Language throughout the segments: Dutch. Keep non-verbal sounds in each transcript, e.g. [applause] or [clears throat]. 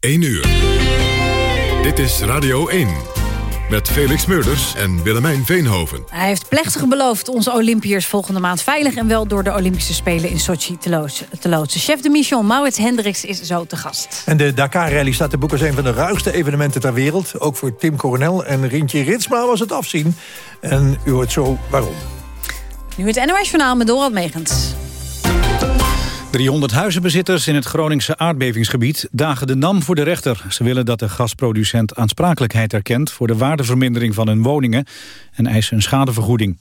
1 uur. Dit is Radio 1. Met Felix Meurders en Willemijn Veenhoven. Hij heeft plechtig beloofd onze Olympiërs volgende maand veilig... en wel door de Olympische Spelen in Sochi te loodsen. Te loodsen. Chef de mission Maurits Hendricks is zo te gast. En de Dakar-rally staat te boek als een van de ruigste evenementen ter wereld. Ook voor Tim Coronel en Rintje Ritsma was het afzien. En u hoort zo waarom. Nu het NOS-journaal met Dorald Megens. 300 huizenbezitters in het Groningse aardbevingsgebied dagen de NAM voor de rechter. Ze willen dat de gasproducent aansprakelijkheid erkent voor de waardevermindering van hun woningen en eisen een schadevergoeding.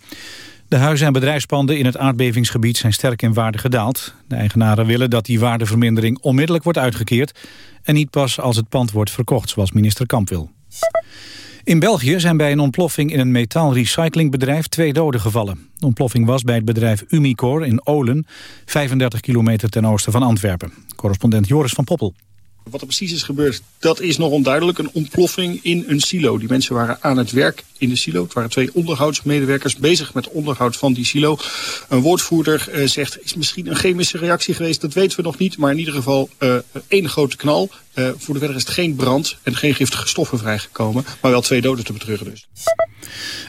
De huizen en bedrijfspanden in het aardbevingsgebied zijn sterk in waarde gedaald. De eigenaren willen dat die waardevermindering onmiddellijk wordt uitgekeerd en niet pas als het pand wordt verkocht, zoals minister Kamp wil. In België zijn bij een ontploffing in een metaalrecyclingbedrijf twee doden gevallen. De ontploffing was bij het bedrijf Umicore in Olen, 35 kilometer ten oosten van Antwerpen. Correspondent Joris van Poppel. Wat er precies is gebeurd, dat is nog onduidelijk. Een ontploffing in een silo. Die mensen waren aan het werk in de silo. Het waren twee onderhoudsmedewerkers bezig met onderhoud van die silo. Een woordvoerder uh, zegt, is misschien een chemische reactie geweest. Dat weten we nog niet. Maar in ieder geval uh, één grote knal. Uh, voor de verder is het geen brand en geen giftige stoffen vrijgekomen. Maar wel twee doden te betreuren dus.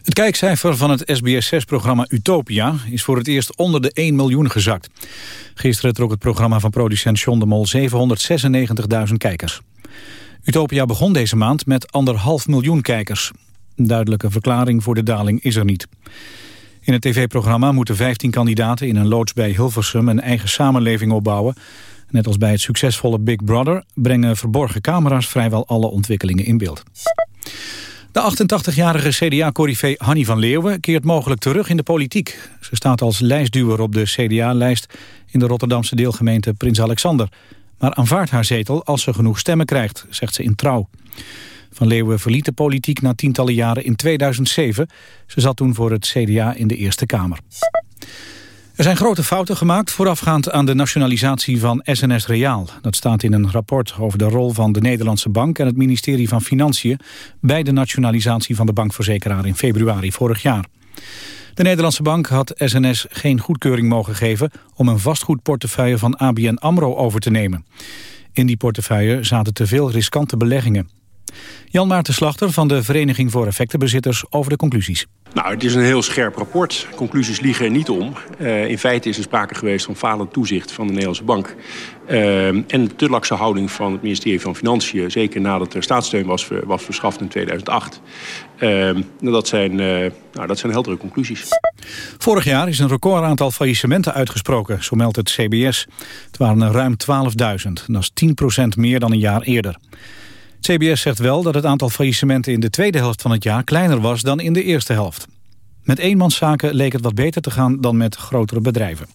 Het kijkcijfer van het SBS6-programma Utopia is voor het eerst onder de 1 miljoen gezakt. Gisteren trok het programma van producent John de Mol 796.000 kijkers. Utopia begon deze maand met anderhalf miljoen kijkers. Een duidelijke verklaring voor de daling is er niet. In het tv-programma moeten 15 kandidaten in een loods bij Hilversum een eigen samenleving opbouwen. Net als bij het succesvolle Big Brother brengen verborgen camera's vrijwel alle ontwikkelingen in beeld. De 88-jarige CDA-corrivé Hanny van Leeuwen keert mogelijk terug in de politiek. Ze staat als lijstduwer op de CDA-lijst in de Rotterdamse deelgemeente Prins Alexander. Maar aanvaardt haar zetel als ze genoeg stemmen krijgt, zegt ze in Trouw. Van Leeuwen verliet de politiek na tientallen jaren in 2007. Ze zat toen voor het CDA in de Eerste Kamer. Er zijn grote fouten gemaakt voorafgaand aan de nationalisatie van SNS Reaal. Dat staat in een rapport over de rol van de Nederlandse Bank en het ministerie van Financiën bij de nationalisatie van de bankverzekeraar in februari vorig jaar. De Nederlandse Bank had SNS geen goedkeuring mogen geven om een vastgoedportefeuille van ABN AMRO over te nemen. In die portefeuille zaten te veel riskante beleggingen. Jan Maarten Slachter van de Vereniging voor Effectenbezitters over de conclusies. Nou, het is een heel scherp rapport. Conclusies liegen er niet om. Uh, in feite is er sprake geweest van falend toezicht van de Nederlandse bank. Uh, en de lakse houding van het ministerie van Financiën... zeker nadat er staatssteun was, was verschaft in 2008. Uh, dat, zijn, nou, dat zijn heldere conclusies. Vorig jaar is een record aantal faillissementen uitgesproken, zo meldt het CBS. Het waren er ruim 12.000, dat is 10% meer dan een jaar eerder. CBS zegt wel dat het aantal faillissementen in de tweede helft van het jaar kleiner was dan in de eerste helft. Met eenmanszaken leek het wat beter te gaan dan met grotere bedrijven.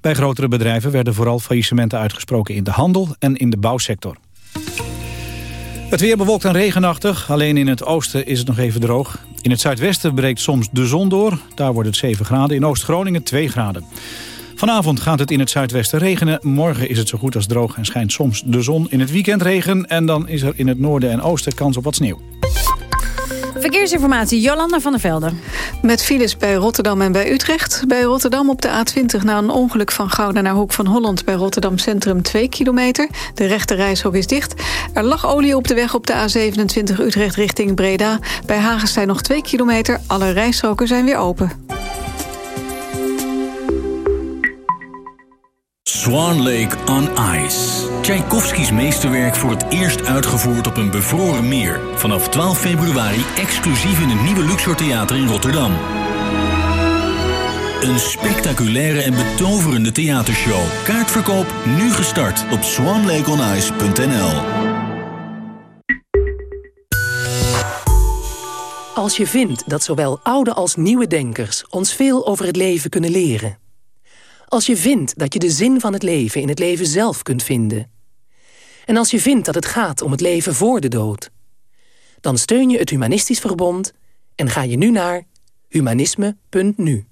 Bij grotere bedrijven werden vooral faillissementen uitgesproken in de handel en in de bouwsector. Het weer bewolkt en regenachtig. Alleen in het oosten is het nog even droog. In het zuidwesten breekt soms de zon door. Daar wordt het 7 graden. In Oost-Groningen 2 graden. Vanavond gaat het in het zuidwesten regenen. Morgen is het zo goed als droog en schijnt soms de zon. In het weekend regen en dan is er in het noorden en oosten kans op wat sneeuw. Verkeersinformatie, Jolanda van der Velde. Met files bij Rotterdam en bij Utrecht. Bij Rotterdam op de A20 na een ongeluk van Gouda naar Hoek van Holland... bij Rotterdam Centrum 2 kilometer. De rechte reishok is dicht. Er lag olie op de weg op de A27 Utrecht richting Breda. Bij Hagenstein nog 2 kilometer. Alle rijstroken zijn weer open. Swan Lake on Ice. Tchaikovskis meesterwerk voor het eerst uitgevoerd op een bevroren meer. Vanaf 12 februari exclusief in het nieuwe Luxor Theater in Rotterdam. Een spectaculaire en betoverende theatershow. Kaartverkoop nu gestart op swanlakeonice.nl. Als je vindt dat zowel oude als nieuwe denkers ons veel over het leven kunnen leren als je vindt dat je de zin van het leven in het leven zelf kunt vinden. En als je vindt dat het gaat om het leven voor de dood. Dan steun je het Humanistisch Verbond en ga je nu naar humanisme.nu.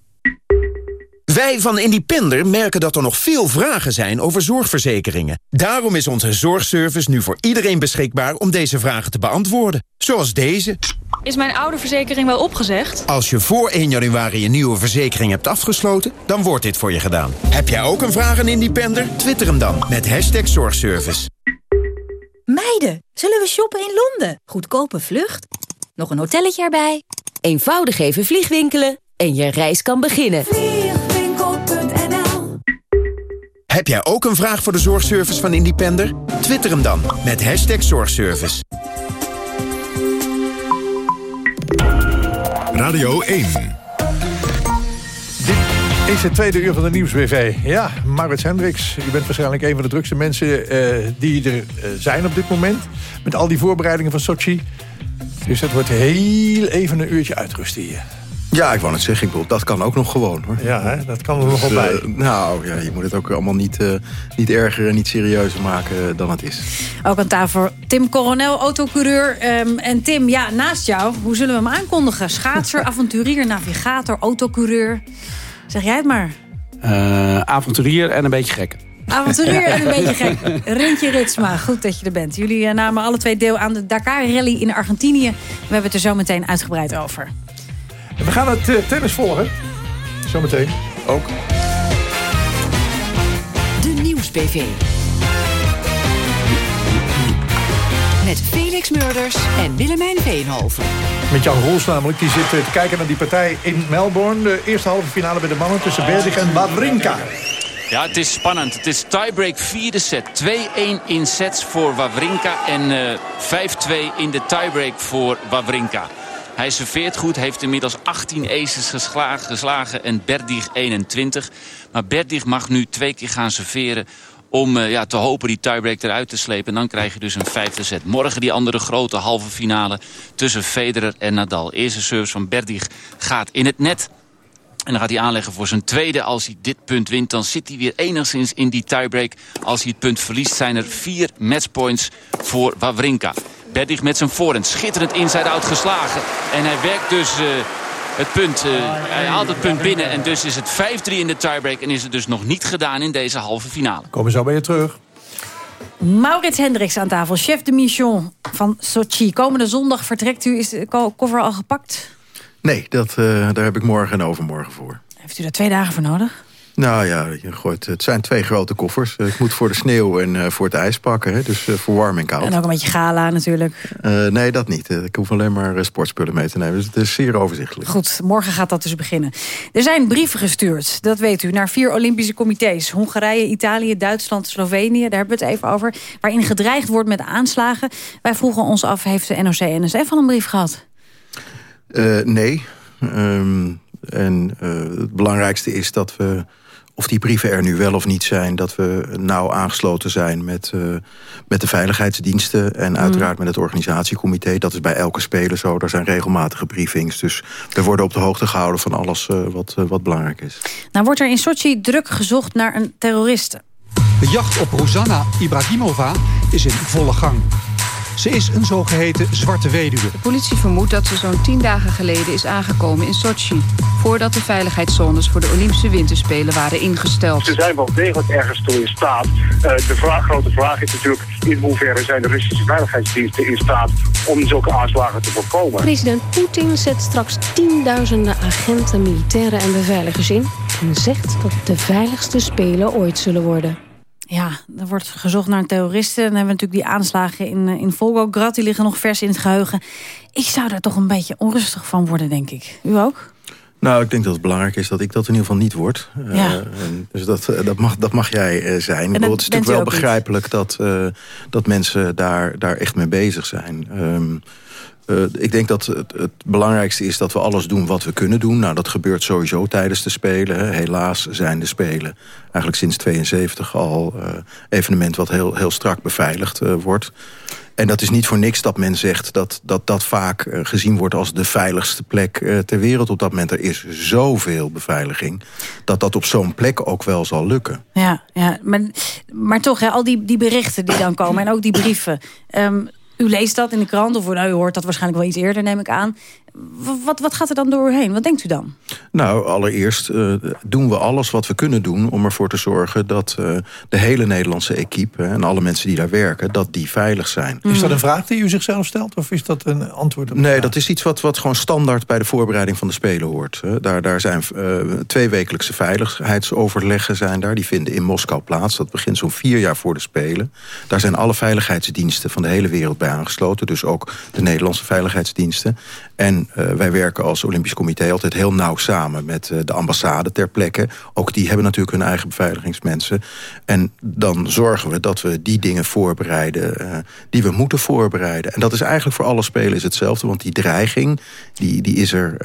Wij van Independer merken dat er nog veel vragen zijn over zorgverzekeringen. Daarom is onze zorgservice nu voor iedereen beschikbaar om deze vragen te beantwoorden. Zoals deze. Is mijn oude verzekering wel opgezegd? Als je voor 1 januari een nieuwe verzekering hebt afgesloten, dan wordt dit voor je gedaan. Heb jij ook een vraag aan Independer? Twitter hem dan met hashtag zorgservice. Meiden, zullen we shoppen in Londen? Goedkope vlucht, nog een hotelletje erbij. Eenvoudig even vliegwinkelen en je reis kan beginnen. Heb jij ook een vraag voor de zorgservice van Independer? Twitter hem dan met hashtag zorgservice. Radio 1. Dit is het tweede uur van de Nieuwsbv. Ja, Maurits Hendricks, u bent waarschijnlijk een van de drukste mensen uh, die er uh, zijn op dit moment. Met al die voorbereidingen van Sochi. Dus het wordt heel even een uurtje uitrusten hier. Ja, ik wou net zeggen, ik bedoel, dat kan ook nog gewoon. hoor. Ja, hè? dat kan er nog wel Dus, bij. eh, nou, ja, je moet het ook allemaal niet, eh, niet erger en niet serieuzer maken dan het is. Ook aan tafel Tim Coronel, autocoureur. Ehm, en Tim, ja, naast jou, hoe zullen we hem aankondigen? Schaatser, [laughs] avonturier, navigator, autocoureur. Zeg jij het maar. Eh, avonturier en een beetje gek. Avonturier en een [laughs] beetje gek. Rintje Ritsma, goed dat je er bent. Jullie eh, namen alle twee deel aan de Dakar Rally in Argentinië. We hebben het er zo meteen uitgebreid over. En we gaan het eh, tennis volgen. Zometeen. Ook. De Nieuws-PV. Met Felix Murders en Willemijn Veenhoven. Met Jan Roels namelijk, die zit eh, te kijken naar die partij in Melbourne. De eerste halve finale bij de mannen tussen Berdig en Wawrinka. Ja, het is spannend. Het is tiebreak vierde set. 2-1 in sets voor Wawrinka en eh 5-2 in de tiebreak voor Wawrinka. Hij serveert goed, heeft inmiddels 18 aces geslagen, geslagen en Berdig 21. Maar Berdig mag nu twee keer gaan serveren om eh, ja, te hopen die tiebreak eruit te slepen. En dan krijg je dus een vijfde set. Morgen die andere grote halve finale tussen Federer en Nadal. Eerste service van Berdig gaat in het net. En dan gaat hij aanleggen voor zijn tweede. Als hij dit punt wint, dan zit hij weer enigszins in die tiebreak. Als hij het punt verliest, zijn er vier matchpoints voor Wawrinka. Berdig met zijn voorhand, schitterend inside-out geslagen. En hij werkt dus eh, het punt, eh, hij haalt het punt binnen. En dus is het 5-3 in de tiebreak. En is het dus nog niet gedaan in deze halve finale. Komen zo bij je terug. Maurits Hendricks aan tafel, chef de mission van Sochi. Komende zondag vertrekt u. Is de koffer al gepakt? Nee, dat, eh, daar heb ik morgen en overmorgen voor. Heeft u daar twee dagen voor nodig? Nou ja, je gooit, het zijn twee grote koffers. Eh, Ik moet voor de sneeuw en eh, voor het ijs pakken. Hè, dus eh, voor warm en koud. En ook een beetje gala natuurlijk. Nee, dat niet. Ik hoef alleen maar sportspullen mee te nemen. Dus het is zeer overzichtelijk. Goed, morgen gaat dat dus beginnen. Er zijn brieven gestuurd, dat weet u, naar vier Olympische comité's. Hongarije, Italië, Duitsland, Slovenië, daar hebben we het even over. Waarin gedreigd wordt met aanslagen. Wij vroegen ons af, heeft de NOC-NSF al een brief gehad? Eh, nee. Ehm, en het belangrijkste is dat we, of die brieven er nu wel of niet zijn... dat we nauw aangesloten zijn met, eh, met de veiligheidsdiensten... en uiteraard met het organisatiecomité. Dat is bij elke speler zo. Er zijn regelmatige briefings. Dus we worden op de hoogte gehouden van alles eh, wat, eh, wat belangrijk is. Nou wordt er in Sochi druk gezocht naar een terroriste. De jacht op Rosanna Ibrahimova is in volle gang. Ze is een zogeheten zwarte weduwe. De politie vermoedt dat ze zo'n tien dagen geleden is aangekomen in Sochi. Voordat de veiligheidszones voor de Olympische Winterspelen waren ingesteld. Ze zijn wel degelijk ergens toe in staat. Eh, de vraag, grote vraag is natuurlijk in hoeverre zijn de Russische veiligheidsdiensten in staat om zulke aanslagen te voorkomen. President Poetin zet straks tienduizenden agenten, militairen en beveiligers in... en zegt dat het de veiligste spelen ooit zullen worden. Ja, er wordt gezocht naar een terroriste. Dan hebben we natuurlijk die aanslagen in, eh, in Volgograd. Die liggen nog vers in het geheugen. Ik zou daar toch een beetje onrustig van worden, denk ik. U ook? Nou, ik denk dat het belangrijk is dat ik dat in ieder geval niet word. Eh, Ja. dus dat, eh, dat, mag, dat mag jij zijn. Ik bedoel, het is natuurlijk wel niet. begrijpelijk dat, dat mensen daar, daar echt mee bezig zijn. Ehm, eh, ik denk dat het, het belangrijkste is dat we alles doen wat we kunnen doen. Nou, dat gebeurt sowieso tijdens de Spelen. Helaas zijn de Spelen eigenlijk sinds 72 al eh, evenement wat heel, heel strak beveiligd eh, wordt. En dat is niet voor niks dat men zegt dat dat, dat vaak gezien wordt als de veiligste plek ter wereld op dat moment. Er is zoveel beveiliging dat dat op zo'n plek ook wel zal lukken. Ja, ja maar, maar toch, hè, al die, die berichten die dan komen en ook die brieven. Ehm, u leest dat in de krant, of nou, u hoort dat waarschijnlijk wel iets eerder, neem ik aan. Wat, wat gaat er dan door u heen? Wat denkt u dan? Nou, allereerst uh, doen we alles wat we kunnen doen... om ervoor te zorgen dat uh, de hele Nederlandse equipe... en alle mensen die daar werken, dat die veilig zijn. Is dat een vraag die u zichzelf stelt? Of is dat een antwoord op Nee, dat is iets wat, wat gewoon standaard bij de voorbereiding van de Spelen hoort. Daar, daar zijn uh, twee wekelijkse veiligheidsoverleggen zijn daar. Die vinden in Moskou plaats. Dat begint zo'n vier jaar voor de Spelen. Daar zijn alle veiligheidsdiensten van de hele wereld bij aangesloten. Dus ook de Nederlandse veiligheidsdiensten. En uh, wij werken als Olympisch Comité altijd heel nauw samen met uh, de ambassade ter plekke. Ook die hebben natuurlijk hun eigen beveiligingsmensen. En dan zorgen we dat we die dingen voorbereiden uh, die we moeten voorbereiden. En dat is eigenlijk voor alle spelen is hetzelfde. Want die dreiging, die, die is er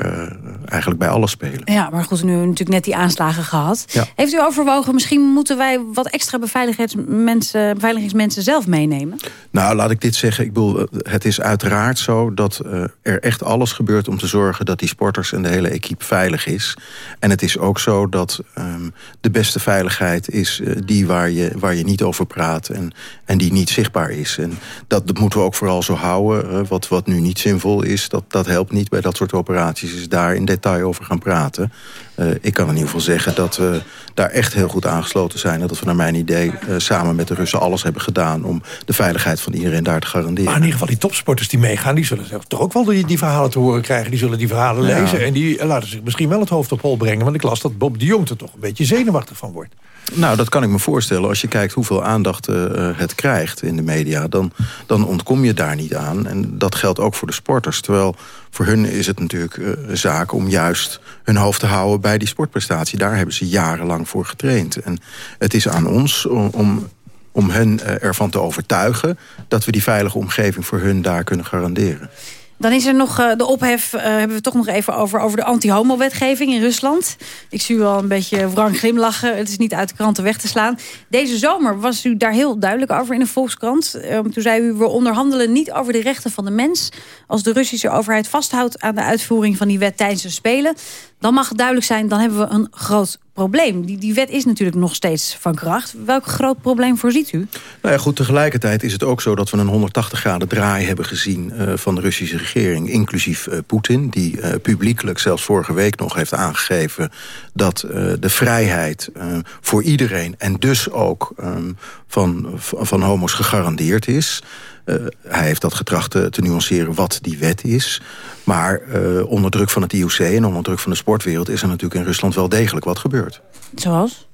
eigenlijk bij alle spelen. Ja, maar goed, nu hebben we natuurlijk net die aanslagen gehad. Ja. Heeft u overwogen, misschien moeten wij wat extra beveiligingsmensen, beveiligingsmensen zelf meenemen? Nou, laat ik dit zeggen. Ik bedoel, het is uiteraard zo dat er echt alles gebeurt om te zorgen dat die sporters en de hele equipe veilig is. En het is ook zo dat um, de beste veiligheid is uh, die waar je, waar je niet over praat en, en die niet zichtbaar is. En dat, dat moeten we ook vooral zo houden. Wat, wat nu niet zinvol is, dat, dat helpt niet bij dat soort operaties, is daar in detail over gaan praten. Uh, ik kan in ieder geval zeggen dat we daar echt heel goed aangesloten zijn. En dat we naar mijn idee samen met de Russen alles hebben gedaan... om de veiligheid van iedereen daar te garanderen. Maar in ieder geval die topsporters die meegaan... die zullen toch ook wel die, die verhalen te horen krijgen. Die zullen die verhalen ja. lezen. En die laten zich misschien wel het hoofd op hol brengen. Want ik las dat Bob de Jong er toch een beetje zenuwachtig van wordt. Nou, dat kan ik me voorstellen. Als je kijkt hoeveel aandacht uh, het krijgt in de media... Dan, dan ontkom je daar niet aan. En dat geldt ook voor de sporters. Terwijl voor hun is het natuurlijk uh, zaak om juist hun hoofd te houden... bij die sportprestatie. Daar hebben ze jarenlang voor getraind. En het is aan ons om, om om hen ervan te overtuigen... dat we die veilige omgeving voor hun daar kunnen garanderen. Dan is er nog uh, de ophef, uh, hebben we het toch nog even over, over de anti-homo-wetgeving in Rusland. Ik zie u al een beetje wrang glimlachen. Het is niet uit de kranten weg te slaan. Deze zomer was u daar heel duidelijk over in de Volkskrant. Uh, toen zei u, we onderhandelen niet over de rechten van de mens. Als de Russische overheid vasthoudt aan de uitvoering van die wet tijdens de Spelen... dan mag het duidelijk zijn, dan hebben we een groot probleem. Die, die wet is natuurlijk nog steeds van kracht. Welk groot probleem voorziet u? Nou ja, goed, tegelijkertijd is het ook zo dat we een 180 graden draai hebben gezien uh, van de Russische regering, inclusief uh, Poetin, die uh, publiekelijk zelfs vorige week nog heeft aangegeven dat de vrijheid voor iedereen en dus ook um, van, van homo's gegarandeerd is. Uh, hij heeft dat getracht te, te, nuanceren wat die wet is. Maar uh, onder druk van het IOC en onder druk van de sportwereld... is er natuurlijk in Rusland wel degelijk wat gebeurd. Zoals?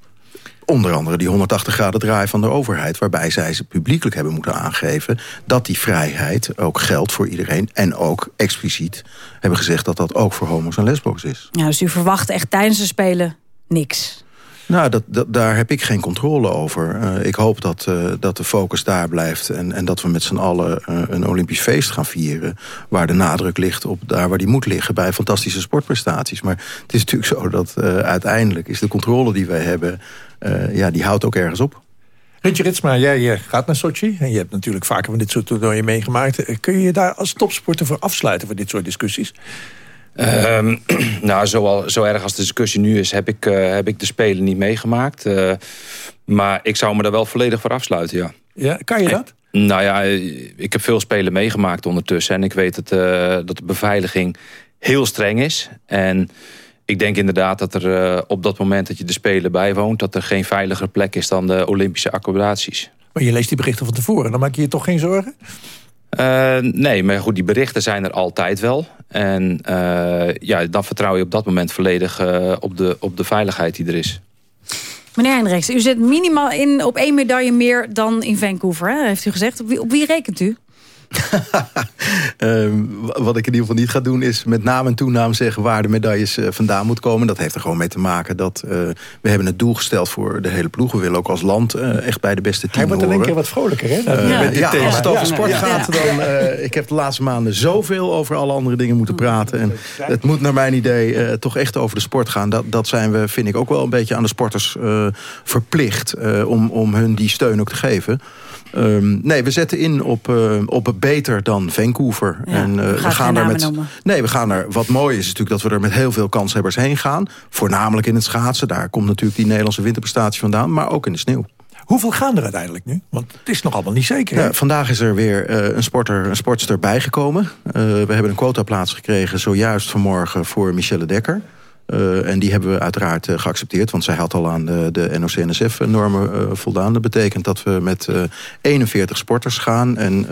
Onder andere die 180 graden draai van de overheid... waarbij zij ze publiekelijk hebben moeten aangeven... dat die vrijheid ook geldt voor iedereen... en ook expliciet hebben gezegd dat dat ook voor homo's en lesbo's is. Ja, dus u verwacht echt tijdens de Spelen niks? Nou, dat, dat, daar heb ik geen controle over. Uh, ik hoop dat, uh, dat de focus daar blijft... en, en dat we met z'n allen uh, een Olympisch feest gaan vieren... waar de nadruk ligt op daar waar die moet liggen... bij fantastische sportprestaties. Maar het is natuurlijk zo dat uiteindelijk is de controle die wij hebben... ja, die houdt ook ergens op. Rintje Ritsma, jij gaat naar Sochi. En je hebt natuurlijk vaker van dit soort toernooien meegemaakt. Kun je je daar als topsporter voor afsluiten... voor dit soort discussies? Um, [clears throat] nou, zo, zo erg als de discussie nu is, heb ik, uh, heb ik de Spelen niet meegemaakt. Uh, maar ik zou me daar wel volledig voor afsluiten, ja. Ja, kan je dat? En, nou ja, ik heb veel Spelen meegemaakt ondertussen. En ik weet dat, uh, dat de beveiliging heel streng is. En ik denk inderdaad dat er op dat moment dat je de Spelen bijwoont... dat er geen veiliger plek is dan de Olympische accommodaties. Maar je leest die berichten van tevoren, dan maak je je toch geen zorgen? Uh, nee, maar goed, die berichten zijn er altijd wel. En uh, ja, dan vertrouw je op dat moment volledig uh, op, de, op de veiligheid die er is. Meneer Hendricks, u zit minimaal in op één medaille meer dan in Vancouver, hè? heeft u gezegd. Op wie, op wie rekent u? [laughs] um, wat ik in ieder geval niet ga doen is met naam en toenaam zeggen waar de medailles uh, vandaan moeten komen. Dat heeft er gewoon mee te maken dat uh, we hebben het doel gesteld voor de hele ploeg. We willen ook als land uh, echt bij de beste team Hij wordt in één keer wat vrolijker, hè? ja, ja als het over sport gaat, dan... ik heb de laatste maanden zoveel over alle andere dingen moeten praten. En het moet naar mijn idee toch echt over de sport gaan. Dat, dat zijn we, vind ik, ook wel een beetje aan de sporters verplicht om, om hun die steun ook te geven. Um, nee, we zetten in op, uh, op beter dan Vancouver. Ja, en, uh, we gaan er met. Nee, we gaan er. Wat mooi is natuurlijk dat we er met heel veel kanshebbers heen gaan. Voornamelijk in het schaatsen. Daar komt natuurlijk die Nederlandse winterprestatie vandaan. Maar ook in de sneeuw. Hoeveel gaan er uiteindelijk nu? Want het is nog allemaal niet zeker. Ja, vandaag is er weer uh, een, sporter, een sportster bijgekomen. Uh, we hebben een quotaplaats gekregen zojuist vanmorgen voor Michelle Dekker. Uh, en die hebben we uiteraard uh, geaccepteerd. Want zij had al aan de, de NOC-NSF-normen uh, voldaan. Dat betekent dat we met 41 sporters gaan. En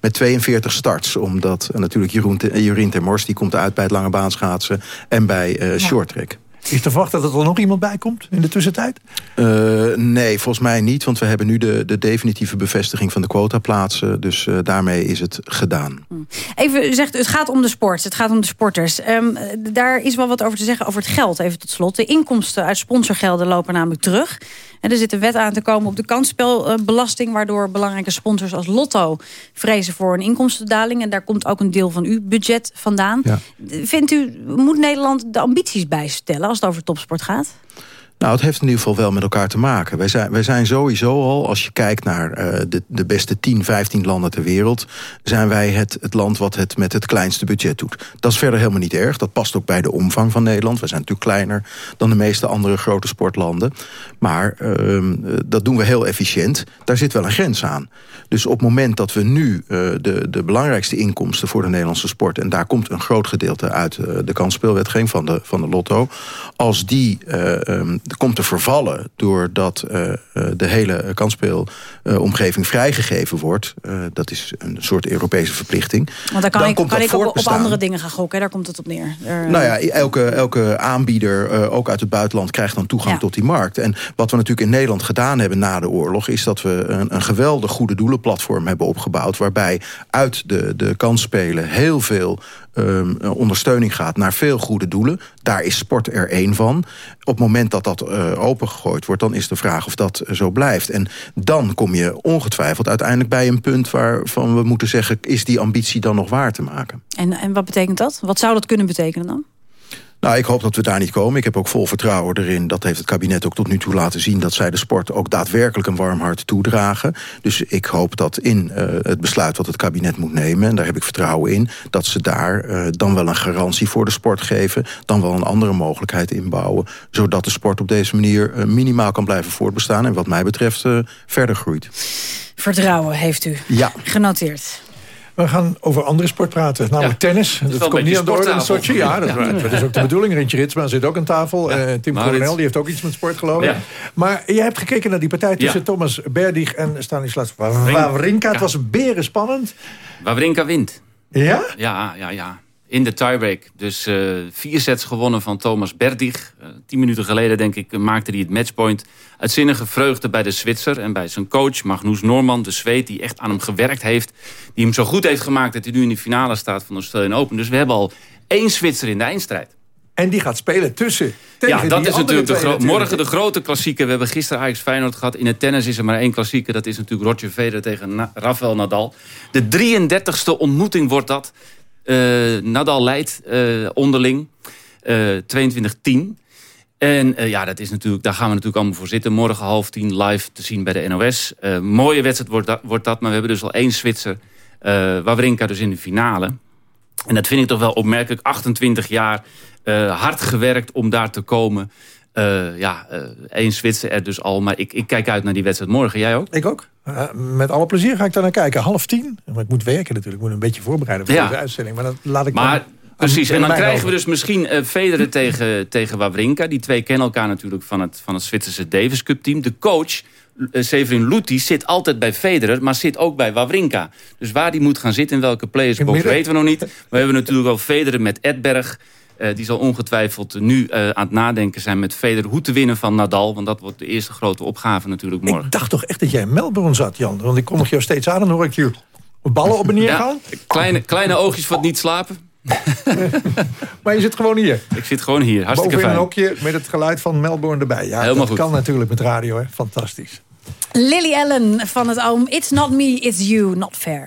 met 42 starts. Omdat natuurlijk Jeroen, Jorien Termors... die komt uit bij het lange baanschaatsen en bij ja. Is te verwachten dat er nog iemand bij komt in de tussentijd? Uh, nee, volgens mij niet. Want we hebben nu de, de definitieve bevestiging van de quotaplaatsen. Dus uh, daarmee is het gedaan. Hm. Even zegt, het gaat om de sport. Het gaat om de sporters. Um, daar is wel wat over te zeggen over het geld. Even tot slot. De inkomsten uit sponsorgelden lopen namelijk terug. En er zit een wet aan te komen op de kansspelbelasting... waardoor belangrijke sponsors als Lotto vrezen voor een inkomstendaling. En daar komt ook een deel van uw budget vandaan. Ja. Vindt u, moet Nederland de ambities bijstellen als het over topsport gaat? Nou, het heeft in ieder geval wel met elkaar te maken. Wij zijn, wij zijn sowieso al, als je kijkt naar uh, de, de beste 10, 15 landen ter wereld... zijn wij het, het land wat het met het kleinste budget doet. Dat is verder helemaal niet erg. Dat past ook bij de omvang van Nederland. We zijn natuurlijk kleiner dan de meeste andere grote sportlanden. Maar uh, dat doen we heel efficiënt. Daar zit wel een grens aan. Dus op het moment dat we nu uh, de, de belangrijkste inkomsten... voor de Nederlandse sport... en daar komt een groot gedeelte uit de kansspeelwetgeving van de, van de lotto... als die... Um, komt te vervallen doordat uh, de hele kanspeelomgeving vrijgegeven wordt. Dat is een soort Europese verplichting. Want dan kan dan ik, kan ik ook op andere dingen gaan gokken, daar komt het op neer. Er, nou ja, elke, elke aanbieder, ook uit het buitenland, krijgt dan toegang ja. tot die markt. En wat we natuurlijk in Nederland gedaan hebben na de oorlog... is dat we een, een geweldig goede doelenplatform hebben opgebouwd... waarbij uit de, de kansspelen heel veel um, ondersteuning gaat naar veel goede doelen. Daar is sport er één van. Op het moment dat dat uh, opengegooid wordt... dan is de vraag of dat zo blijft. En dan kom je ongetwijfeld uiteindelijk bij een punt... waarvan we moeten zeggen... is die ambitie dan nog waar te maken? En, en wat betekent dat? Wat zou dat kunnen betekenen dan? Nou, ik hoop dat we daar niet komen. Ik heb ook vol vertrouwen erin. Dat heeft het kabinet ook tot nu toe laten zien... dat zij de sport ook daadwerkelijk een warm hart toedragen. Dus ik hoop dat in uh, het besluit wat het kabinet moet nemen... en daar heb ik vertrouwen in... dat ze daar uh, dan wel een garantie voor de sport geven... dan wel een andere mogelijkheid inbouwen... zodat de sport op deze manier uh, minimaal kan blijven voortbestaan... en wat mij betreft verder groeit. Vertrouwen heeft u ja. genoteerd. We gaan over andere sport praten, namelijk ja. tennis. Dat, dat komt niet aan de orde in Sochi. Ja, dat, ja. dat, is ook de bedoeling. Rintje Ritsma zit ook aan tafel. Ja. Uh, Tim Coronel, die heeft ook iets met sport geloof ik. Maar je hebt gekeken naar die partij tussen Thomas Berdig en Stanislas Wawrinka. Het was beren spannend. Wawrinka wint. Ja? Ja, ja, ja. In de tiebreak. Dus uh, vier sets gewonnen van Thomas Berdig. Uh, tien minuten geleden, denk ik, maakte hij het matchpoint. Uitzinnige vreugde bij de Zwitser en bij zijn coach Magnus Norman, de Zweed, die echt aan hem gewerkt heeft. Die hem zo goed heeft gemaakt dat hij nu in de finale staat van de Australian Open. Dus we hebben al één Zwitser in de eindstrijd. En die gaat spelen tussen. Ja, dat is natuurlijk de morgen de grote klassieker. We hebben gisteren Ajax Feyenoord gehad. In het tennis is er maar één klassieker. Dat is natuurlijk Roger Federer tegen Na Rafael Nadal. De 33ste ontmoeting wordt dat. Uh, Nadal leidt uh, onderling. Uh, 22-10. En uh, ja, dat is natuurlijk, daar gaan we natuurlijk allemaal voor zitten. Morgen half tien live te zien bij de NOS. Mooie wedstrijd wordt dat, wordt dat, maar we hebben dus al één Zwitser. Uh, Wawrinka dus in de finale. En dat vind ik toch wel opmerkelijk. 28 jaar hard gewerkt om daar te komen. Ja, één Zwitser er dus al. Maar ik, ik kijk uit naar die wedstrijd morgen. Jij ook? Ik ook. met alle plezier ga ik daar naar kijken. Half tien. Maar ik moet werken natuurlijk. Ik moet een beetje voorbereiden voor ja. deze uitzending. Maar dat laat ik maar, dan... Precies, en dan krijgen we dus misschien uh, Federer tegen, tegen Wawrinka. Die twee kennen elkaar natuurlijk van het, van het Zwitserse Davis Cup team. De coach, uh, Severin Luthi, zit altijd bij Federer, maar zit ook bij Wawrinka. Dus waar die moet gaan zitten, in welke playersbox, weten we nog niet. We hebben natuurlijk al Federer met Edberg. Uh, die zal ongetwijfeld nu uh, aan het nadenken zijn met Federer... hoe te winnen van Nadal, want dat wordt de eerste grote opgave natuurlijk morgen. Ik dacht toch echt dat jij in Melbourne zat, Jan. Want ik kom nog jou steeds aan en hoor ik je ballen op en neer gaan. Kleine, kleine oogjes voor het niet slapen. [laughs] maar je zit gewoon hier? Ik zit gewoon hier, hartstikke Boven fijn. een hokje met het geluid van Melbourne erbij. Ja, Helemaal dat goed. kan natuurlijk met radio, hè. Fantastisch. Lily Allen van het album It's Not Me, It's You, Not Fair.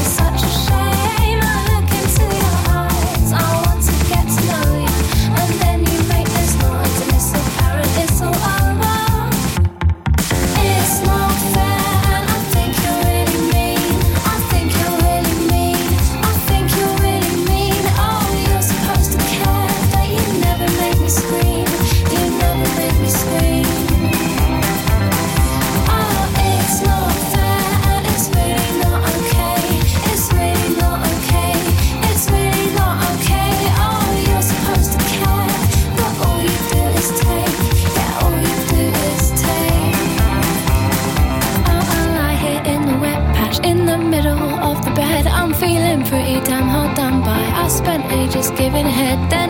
Lily Allen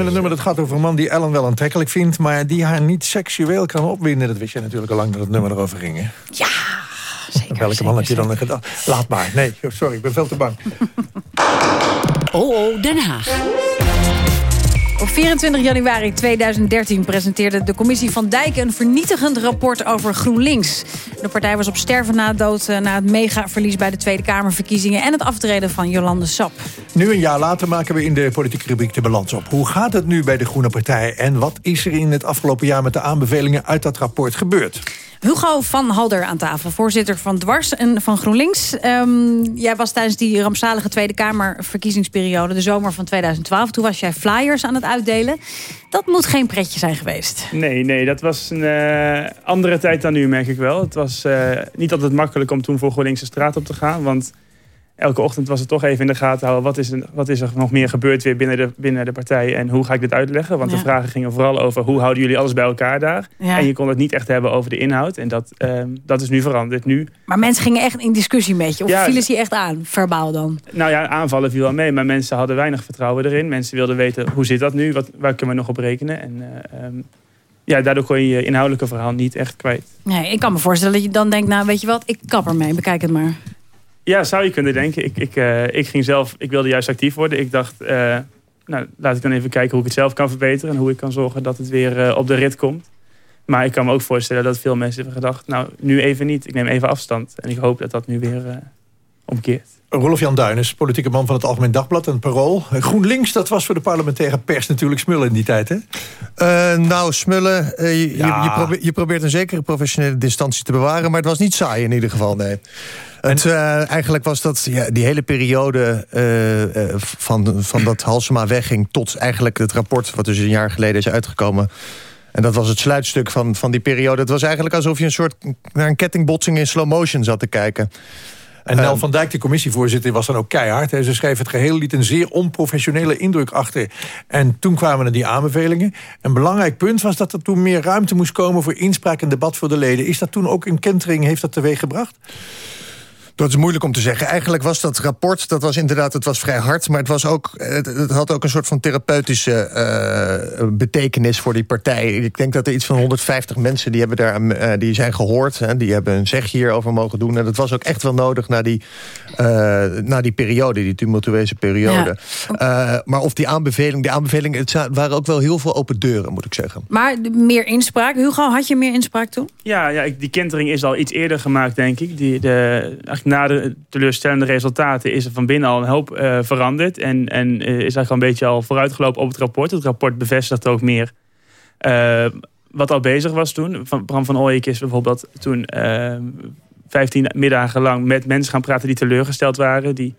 met een nummer dat gaat over een man die Ellen wel aantrekkelijk vindt... maar die haar niet seksueel kan opwinden. Dat wist je natuurlijk al lang dat het nummer erover ging, hè? Ja, zeker. Welke man heb je dan gedacht? Laat maar. Nee, sorry, ik ben veel te bang. [laughs] Oh, oh, Den Haag. Op 24 januari 2013 presenteerde de commissie Van Dijk... een vernietigend rapport over GroenLinks. De partij was op sterven na dood eh, na het megaverlies... bij de Tweede Kamerverkiezingen... en het aftreden van Jolande Sap. Nu een jaar later maken we in de politieke rubriek de balans op. Hoe gaat het nu bij de Groene Partij? En wat is er in het afgelopen jaar met de aanbevelingen uit dat rapport gebeurd? Hugo van Halder aan tafel, voorzitter van Dwars en van GroenLinks. Um, jij was tijdens die rampzalige Tweede Kamerverkiezingsperiode... de zomer van 2012, toen was jij flyers aan het uitdelen. Dat moet geen pretje zijn geweest. Nee, nee dat was een uh, andere tijd dan nu, merk ik wel. Het was uh, niet altijd makkelijk om toen voor GroenLinks de straat op te gaan... want elke ochtend was het toch even in de gaten houden... wat is er, wat is er nog meer gebeurd weer binnen de, binnen de partij... en hoe ga ik dit uitleggen? Want de vragen gingen vooral over... hoe houden jullie alles bij elkaar daar? En je kon het niet echt hebben over de inhoud. En dat, uh, dat is nu veranderd. Nu, maar mensen gingen echt in discussie met je? Of ja, vielen ze je echt aan, verbaal dan? Nou ja, aanvallen viel wel mee. Maar mensen hadden weinig vertrouwen erin. Mensen wilden weten, hoe zit dat nu? Wat, waar kunnen we nog op rekenen? En... Uh, um, ja, daardoor kon je je inhoudelijke verhaal niet echt kwijt. Nee, ik kan me voorstellen dat je dan denkt, nou weet je wat, ik kap ermee, bekijk het maar. Ja, zou je kunnen denken. Ik, ik, uh, ik ging zelf, ik wilde juist actief worden. Ik dacht, uh, nou, laat ik dan even kijken hoe ik het zelf kan verbeteren. En hoe ik kan zorgen dat het weer uh, op de rit komt. Maar ik kan me ook voorstellen dat veel mensen hebben gedacht... nou, nu even niet. Ik neem even afstand. En ik hoop dat dat nu weer omkeert. Rolf-Jan Duines, politieke man van het Algemeen Dagblad en Parool. GroenLinks, dat was voor de parlementaire pers natuurlijk smullen in die tijd, hè? Uh, nou, smullen, uh, je, ja. je, probeert, je, probeert een zekere professionele distantie te bewaren... maar het was niet saai in ieder geval, nee. Het, uh, eigenlijk was dat ja, die hele periode van, van dat Halsema wegging... tot eigenlijk het rapport wat dus een jaar geleden is uitgekomen... En dat was het sluitstuk van, van die periode. Het was eigenlijk alsof je een soort naar een kettingbotsing in slow motion zat te kijken. En Nel van Dijk, de commissievoorzitter, was dan ook keihard. Ze schreef het geheel liet een zeer onprofessionele indruk achter. En toen kwamen er die aanbevelingen. Een belangrijk punt was dat er toen meer ruimte moest komen... voor inspraak en debat voor de leden. Is dat toen ook in kentering, heeft dat teweeg gebracht? Dat is moeilijk om te zeggen. Eigenlijk was dat rapport, dat was inderdaad, het was vrij hard... maar het, was ook, het, had ook een soort van therapeutische uh, betekenis voor die partij. Ik denk dat er iets van 150 mensen die, hebben daar, uh, die zijn gehoord... Hè, die hebben een zegje hierover mogen doen. En dat was ook echt wel nodig na die, uh, na die periode, die tumultueuze periode. Ja. maar of die aanbeveling, die aanbeveling... het waren ook wel heel veel open deuren, moet ik zeggen. Maar meer inspraak, Hugo, had je meer inspraak toen? Ja, ja die kentering is al iets eerder gemaakt, denk ik. Die, de, na de teleurstellende resultaten is er van binnen al een hoop uh, veranderd. En, en uh, is eigenlijk al een beetje al vooruitgelopen op het rapport. Het rapport bevestigt ook meer uh, wat al bezig was toen. Van Bram van Ooyek is bijvoorbeeld toen 15 middagen lang met mensen gaan praten die teleurgesteld waren. Die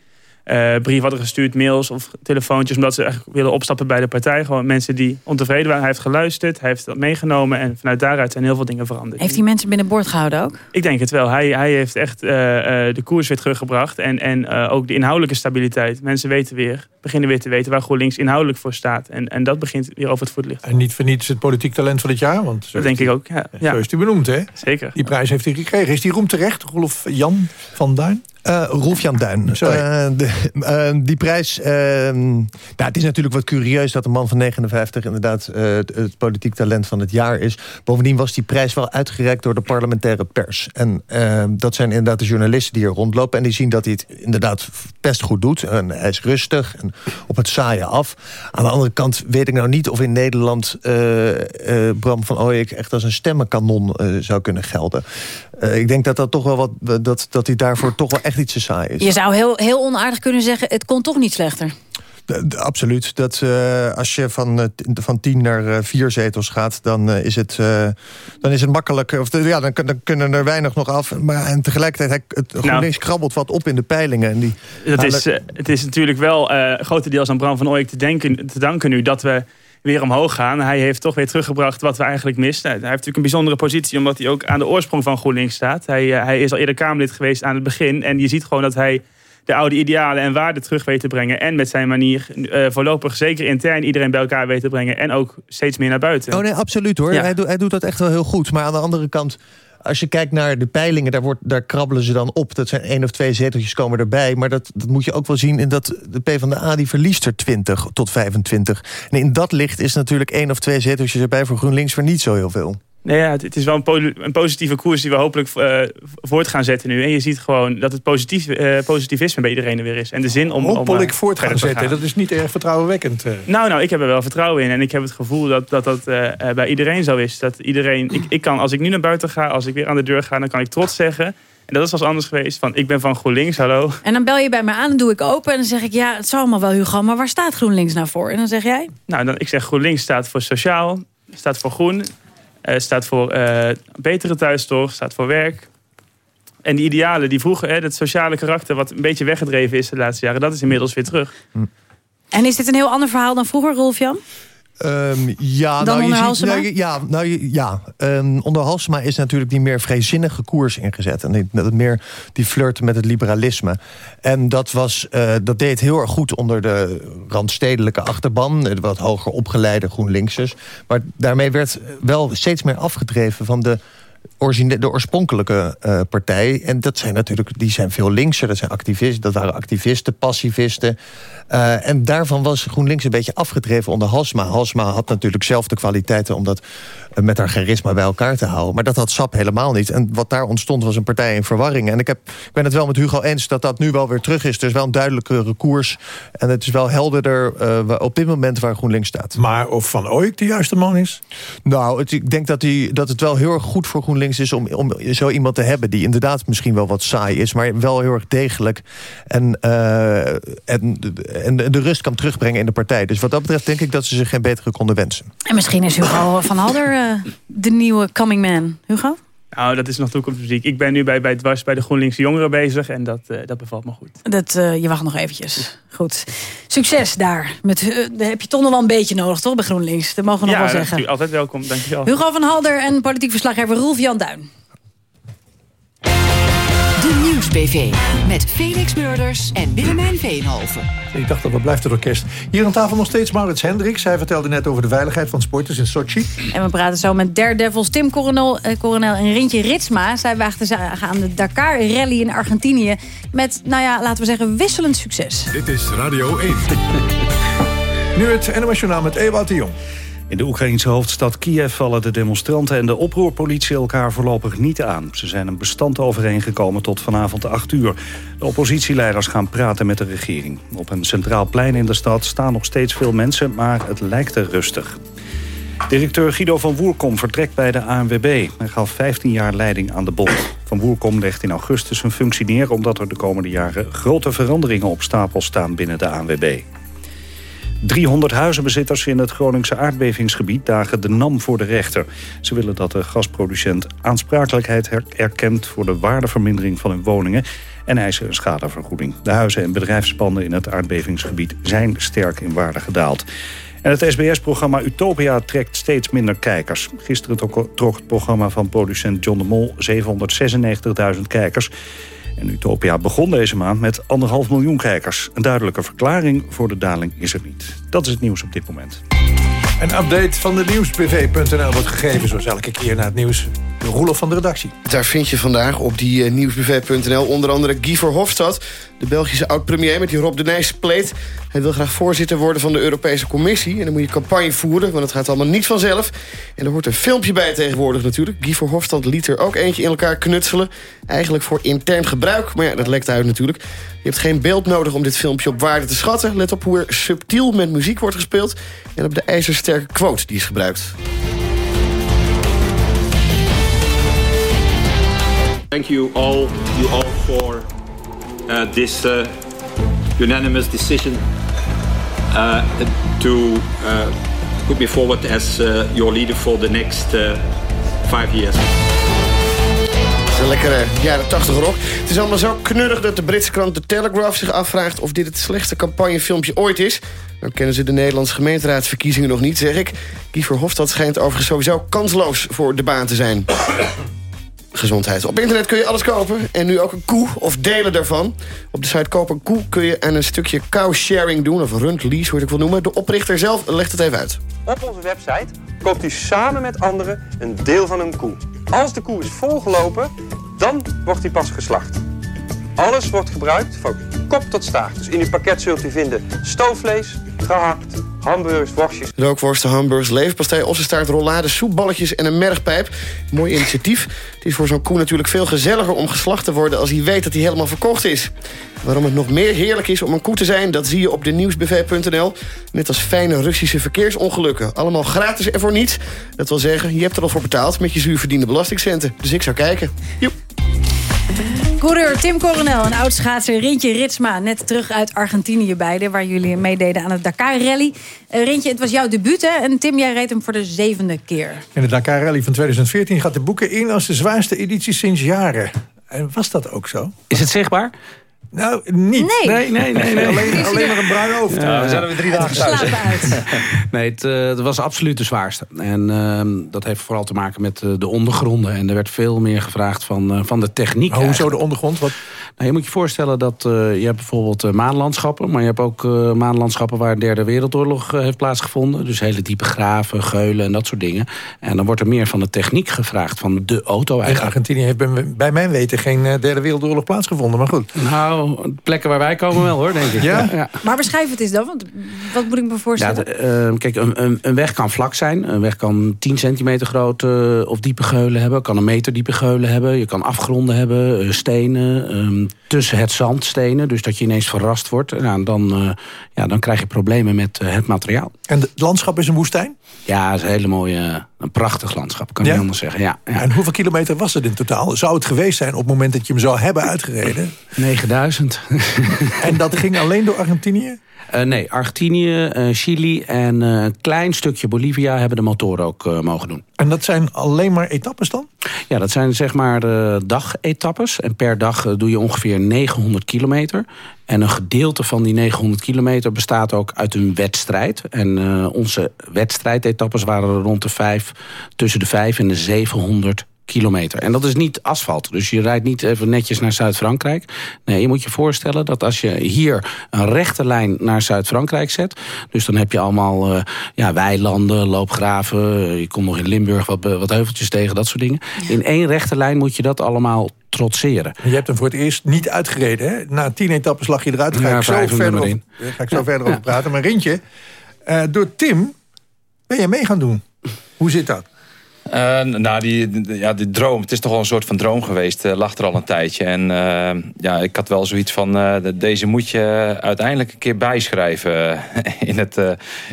uh, brief hadden gestuurd, mails of telefoontjes... omdat ze echt willen opstappen bij de partij. Gewoon mensen die ontevreden waren. Hij heeft geluisterd, hij heeft dat meegenomen... en vanuit daaruit zijn heel veel dingen veranderd. Heeft hij mensen binnenboord gehouden ook? Ik denk het wel. Hij, hij heeft echt uh, uh, de koers weer teruggebracht. En, en ook de inhoudelijke stabiliteit. Mensen weten weer, beginnen weer te weten... waar GroenLinks inhoudelijk voor staat. En, en dat begint weer over het voetlicht. En niet voor niets het politiek talent van het jaar? Want dat denk ik ook, ja. Zo is hij benoemd, hè? Zeker. Die prijs heeft hij gekregen. Is die roem terecht, Rolf Jan van Duin? Uh, Rolf Jan Duin. [laughs] Uh, de, uh, die prijs... nou, het is natuurlijk wat curieus dat een man van 59... inderdaad het, het politiek talent van het jaar is. Bovendien was die prijs wel uitgereikt door de parlementaire pers. En dat zijn inderdaad de journalisten die er rondlopen... en die zien dat hij het inderdaad best goed doet. En hij is rustig en op het saaien af. Aan de andere kant weet ik nou niet of in Nederland... Bram van Ooyek echt als een stemmenkanon zou kunnen gelden. Ik denk dat dat toch wel wat... dat, dat hij daarvoor toch wel echt iets te saai is. Je zou heel, heel onaardig kunnen zeggen, het kon toch niet slechter. De, de, absoluut. Dat, uh, als je van, uh, van tien naar uh, vier zetels gaat, dan, is, het, dan is het makkelijk. Of, ja, dan, dan, kunnen er weinig nog af. Maar en tegelijkertijd, het GroenLinks nou, krabbelt wat op in de peilingen. En die, dat is, het is natuurlijk wel grotendeels aan Bram van Ooyek te, denken, te danken nu dat we weer omhoog gaan. Hij heeft toch weer teruggebracht wat we eigenlijk misten. Hij heeft natuurlijk een bijzondere positie... omdat hij ook aan de oorsprong van GroenLinks staat. Hij, hij is al eerder Kamerlid geweest aan het begin. En je ziet gewoon dat hij de oude idealen en waarden terug weet te brengen. En met zijn manier uh, voorlopig zeker intern iedereen bij elkaar weet te brengen. En ook steeds meer naar buiten. Oh nee, absoluut hoor. Ja. Hij, doet, hij doet dat echt wel heel goed. Maar aan de andere kant als je kijkt naar de peilingen, daar, wordt, daar krabbelen ze dan op. Dat zijn één of twee zeteltjes komen erbij. Maar dat, dat moet je ook wel zien in dat de PvdA die verliest er 20 tot 25. En in dat licht is natuurlijk één of twee zeteltjes erbij voor GroenLinks voor niet zo heel veel. Nee, ja, het is wel een, po een, positieve koers die we hopelijk uh, voort gaan zetten nu. En je ziet gewoon dat het positief, uh, positivisme bij iedereen er weer is. En de zin om... Hopelijk om, uh, voort gaan zetten, dat is niet erg vertrouwenwekkend. Nou, nou, ik heb er wel vertrouwen in. En ik heb het gevoel dat dat, dat bij iedereen zo is. Dat iedereen, ik, ik kan, als ik nu naar buiten ga, als ik weer aan de deur ga... dan kan ik trots zeggen... En dat is als anders geweest. Van, ik ben van GroenLinks, hallo. En dan bel je bij me aan, dan doe ik open en dan zeg ik... ja, het zal allemaal wel, Hugo, maar waar staat GroenLinks nou voor? En dan zeg jij? Nou, dan, ik zeg GroenLinks staat voor sociaal, staat voor groen... Uh, staat voor uh, betere thuiszorg, staat voor werk. En die idealen, die vroeger, hè, dat sociale karakter... wat een beetje weggedreven is de laatste jaren... dat is inmiddels weer terug. En is dit een heel ander verhaal dan vroeger, Rolf-Jan? Um, ja, Dan nou, je ziet, nou, ja, nou, ja. Um, onder Halsema is natuurlijk die meer vrezinnige koers ingezet. En die, meer die flirt met het liberalisme. En dat, was, uh, dat deed heel erg goed onder de randstedelijke achterban. De wat hoger opgeleide GroenLinksers. Maar daarmee werd wel steeds meer afgedreven van de de oorspronkelijke uh, partij. En dat zijn natuurlijk, die zijn veel linkser. Dat, zijn activisten, dat waren activisten, pacifisten. Uh, en daarvan was GroenLinks een beetje afgedreven onder Halsma. Halsma had natuurlijk zelf de kwaliteiten om dat uh, met haar charisma bij elkaar te houden. Maar dat had SAP helemaal niet. En wat daar ontstond was een partij in verwarring. En ik, heb, ik ben het wel met Hugo eens dat dat nu wel weer terug is. Er is wel een duidelijkere koers. En het is wel helderder op dit moment waar GroenLinks staat. Maar of Van Ooyek de juiste man is? Nou, het, ik denk dat, die, dat het wel heel erg goed voor GroenLinks is om, om zo iemand te hebben... die inderdaad misschien wel wat saai is, maar wel heel erg degelijk... en, uh, en, en de rust kan terugbrengen in de partij. Dus wat dat betreft denk ik dat ze zich geen betere konden wensen. En misschien is Hugo van Halder uh, de nieuwe coming man. Hugo? Nou, dat is nog toekomstmuziek. Ik ben nu bij, bij Dwars bij de GroenLinks jongeren bezig. En dat, uh, dat bevalt me goed. Dat, uh, je wacht nog eventjes. Goed. Succes daar. Met, uh, heb je toch nog wel een beetje nodig, toch, bij GroenLinks? Dat mogen we nog ja, wel zeggen. Ja, altijd welkom. Dankjewel. Hugo van Halder en politiek verslaggever Rolf Jan Duin. De Nieuws Nieuwsbv. Met Felix Murders en Willemijn Veenhoven. Ik dacht dat we blijft het orkest. Hier aan tafel nog steeds Maurits Hendricks. Hij vertelde net over de veiligheid van sporters in Sochi. En we praten zo met Daredevils Tim Coronel, eh, Coronel en Rintje Ritsma. Zij waagden zich aan de Dakar Rally in Argentinië. Met, nou ja, laten we zeggen, wisselend succes. Dit is Radio 1. [laughs] Nu het NOS Journaal met Ewout de Jong. In de Oekraïnse hoofdstad Kiev vallen de demonstranten en de oproerpolitie elkaar voorlopig niet aan. Ze zijn een bestand overeengekomen tot vanavond 8 uur. De oppositieleiders gaan praten met de regering. Op een centraal plein in de stad staan nog steeds veel mensen, maar het lijkt er rustig. Directeur Guido van Woerkom vertrekt bij de ANWB. Hij gaf 15 jaar leiding aan de bond. Van Woerkom legt in augustus zijn functie neer... omdat er de komende jaren grote veranderingen op stapel staan binnen de ANWB. 300 huizenbezitters in het Groningse aardbevingsgebied dagen de NAM voor de rechter. Ze willen dat de gasproducent aansprakelijkheid erkent voor de waardevermindering van hun woningen en eisen een schadevergoeding. De huizen en bedrijfspanden in het aardbevingsgebied zijn sterk in waarde gedaald. En het SBS-programma Utopia trekt steeds minder kijkers. Gisteren trok het programma van producent John de Mol 796.000 kijkers. En Utopia begon deze maand met anderhalf miljoen kijkers. Een duidelijke verklaring voor de daling is er niet. Dat is het nieuws op dit moment. Een update van de nieuwsbv.nl wordt gegeven, zoals elke keer na het nieuws. Roelof van de redactie. Daar vind je vandaag op die uh, onder andere Guy Verhofstadt... de Belgische oud-premier met die Rob de Nijs spleet. Hij wil graag voorzitter worden van de Europese Commissie. En dan moet je campagne voeren, want het gaat allemaal niet vanzelf. En er hoort een filmpje bij tegenwoordig natuurlijk. Guy Verhofstadt liet er ook eentje in elkaar knutselen. Eigenlijk voor intern gebruik, maar ja, dat lekt uit natuurlijk. Je hebt geen beeld nodig om dit filmpje op waarde te schatten. Let op hoe er subtiel met muziek wordt gespeeld... en op de ijzersterke quote die is gebruikt. Thank you all, you all for uh, this uh, unanimous decision uh, to uh, put me forward as uh, your leader for the next uh, five years. Een lekkere jaren 80 rock. Het is allemaal zo knurrig dat de Britse krant The Telegraph zich afvraagt... of dit het slechtste campagnefilmpje ooit is. Nou kennen ze de Nederlandse gemeenteraadsverkiezingen nog niet, zeg ik. Guy Verhofstadt schijnt overigens sowieso kansloos voor de baan te zijn gezondheid. Op internet kun je alles kopen en nu ook een koe of delen daarvan. Op de site Koop een Koe kun je aan een stukje cow-sharing doen... of rundlease, hoe je het wil noemen. De oprichter zelf legt het even uit. Op onze website koopt u samen met anderen een deel van een koe. Als de koe is volgelopen, dan wordt die pas geslacht. Alles wordt gebruikt van kop tot staart. Dus in uw pakket zult u vinden stoofvlees, gehakt, hamburgers, worstjes. Rookworsten, hamburgers, leverpastei, ossenstaart, rollade, soepballetjes en een mergpijp. Mooi initiatief. Het is voor zo'n koe natuurlijk veel gezelliger om geslacht te worden... als hij weet dat hij helemaal verkocht is. Waarom het nog meer heerlijk is om een koe te zijn... dat zie je op de nieuwsbv.nl. Net als fijne Russische verkeersongelukken. Allemaal gratis en voor niets. Dat wil zeggen, je hebt er al voor betaald... met je zuurverdiende belastingcenten. Dus ik zou kijken. Joep. Coureur Tim Coronel en oudschaatser Rintje Ritsma... net terug uit Argentinië beide, waar jullie meededen aan het Dakar Rally. Uh, Rintje, het was jouw debuut, hè? En Tim, jij reed hem voor de zevende keer. In de Dakar Rally van 2014 gaat de boeken in... als de zwaarste editie sinds jaren. En was dat ook zo? Is het zichtbaar? Nou, niet. Nee. Nee, nee, nee. nee. [laughs] Alleen, alleen maar een bruin hoofd. Ja, we zijn er weer drie dagen thuis. Uit. [laughs] Nee, het, uh, het, was absoluut de zwaarste. En uh, dat heeft vooral te maken met uh, de ondergronden. En er werd veel meer gevraagd van, van de techniek. Maar hoezo de ondergrond? Wat? Nou, je moet je voorstellen dat je hebt bijvoorbeeld maanlandschappen. Maar je hebt ook maanlandschappen waar de derde wereldoorlog heeft plaatsgevonden. Dus hele diepe graven, geulen en dat soort dingen. En dan wordt er meer van de techniek gevraagd. Van de auto eigenlijk. In Argentinië heeft bij, bij mijn weten geen derde wereldoorlog plaatsgevonden. Maar goed. Nou, plekken waar wij komen wel hoor, denk ik. Ja? ja. Maar beschrijf het eens dan, want wat moet ik me voorstellen? Ja, de, uh, kijk, een, een, een, weg kan vlak zijn. Een weg kan 10 centimeter groot uh, of diepe geulen hebben. Kan een meter diepe geulen hebben. Je kan afgronden hebben, uh, stenen. Um, tussen het zand stenen, dus dat je ineens verrast wordt. Nou, dan, ja, dan krijg je problemen met het materiaal. En het landschap is een woestijn? Ja, het is een hele mooie, een prachtig landschap, kan je ja? anders zeggen. Ja, ja, En hoeveel kilometer was het in totaal? Zou het geweest zijn op het moment dat je hem zou hebben uitgereden? 9000. [laughs] en dat ging alleen door Argentinië? Uh, nee, Argentinië, uh, Chili en uh, een klein stukje Bolivia hebben de motoren ook mogen doen. En dat zijn alleen maar etappes dan? Ja, dat zijn zeg maar dagetappes. En per dag doe je ongeveer 900 kilometer. En een gedeelte van die 900 kilometer bestaat ook uit een wedstrijd. En onze wedstrijdetappes waren rond de vijf, tussen de 5 en de 700 kilometer. En dat is niet asfalt. Dus je rijdt niet even netjes naar Zuid-Frankrijk. Nee, je moet je voorstellen dat als je hier een rechte lijn naar Zuid-Frankrijk zet... dus dan heb je allemaal uh, ja, weilanden, loopgraven... je komt nog in Limburg wat, wat heuveltjes tegen, dat soort dingen. In één rechte lijn moet je dat allemaal trotseren. Je hebt hem voor het eerst niet uitgereden, hè? Na tien etappes lag je eruit. Ga, ja, ik, zo verder over, ga ik zo verder over praten. Maar Rintje, uh, door Tim ben je mee gaan doen. Hoe zit dat? Uh, nou, die, ja, die droom, het is toch wel een soort van droom geweest. Uh, lag er al een tijdje. En uh, ja, ik had wel zoiets van, deze moet je uiteindelijk een keer bijschrijven... [laughs] in, het,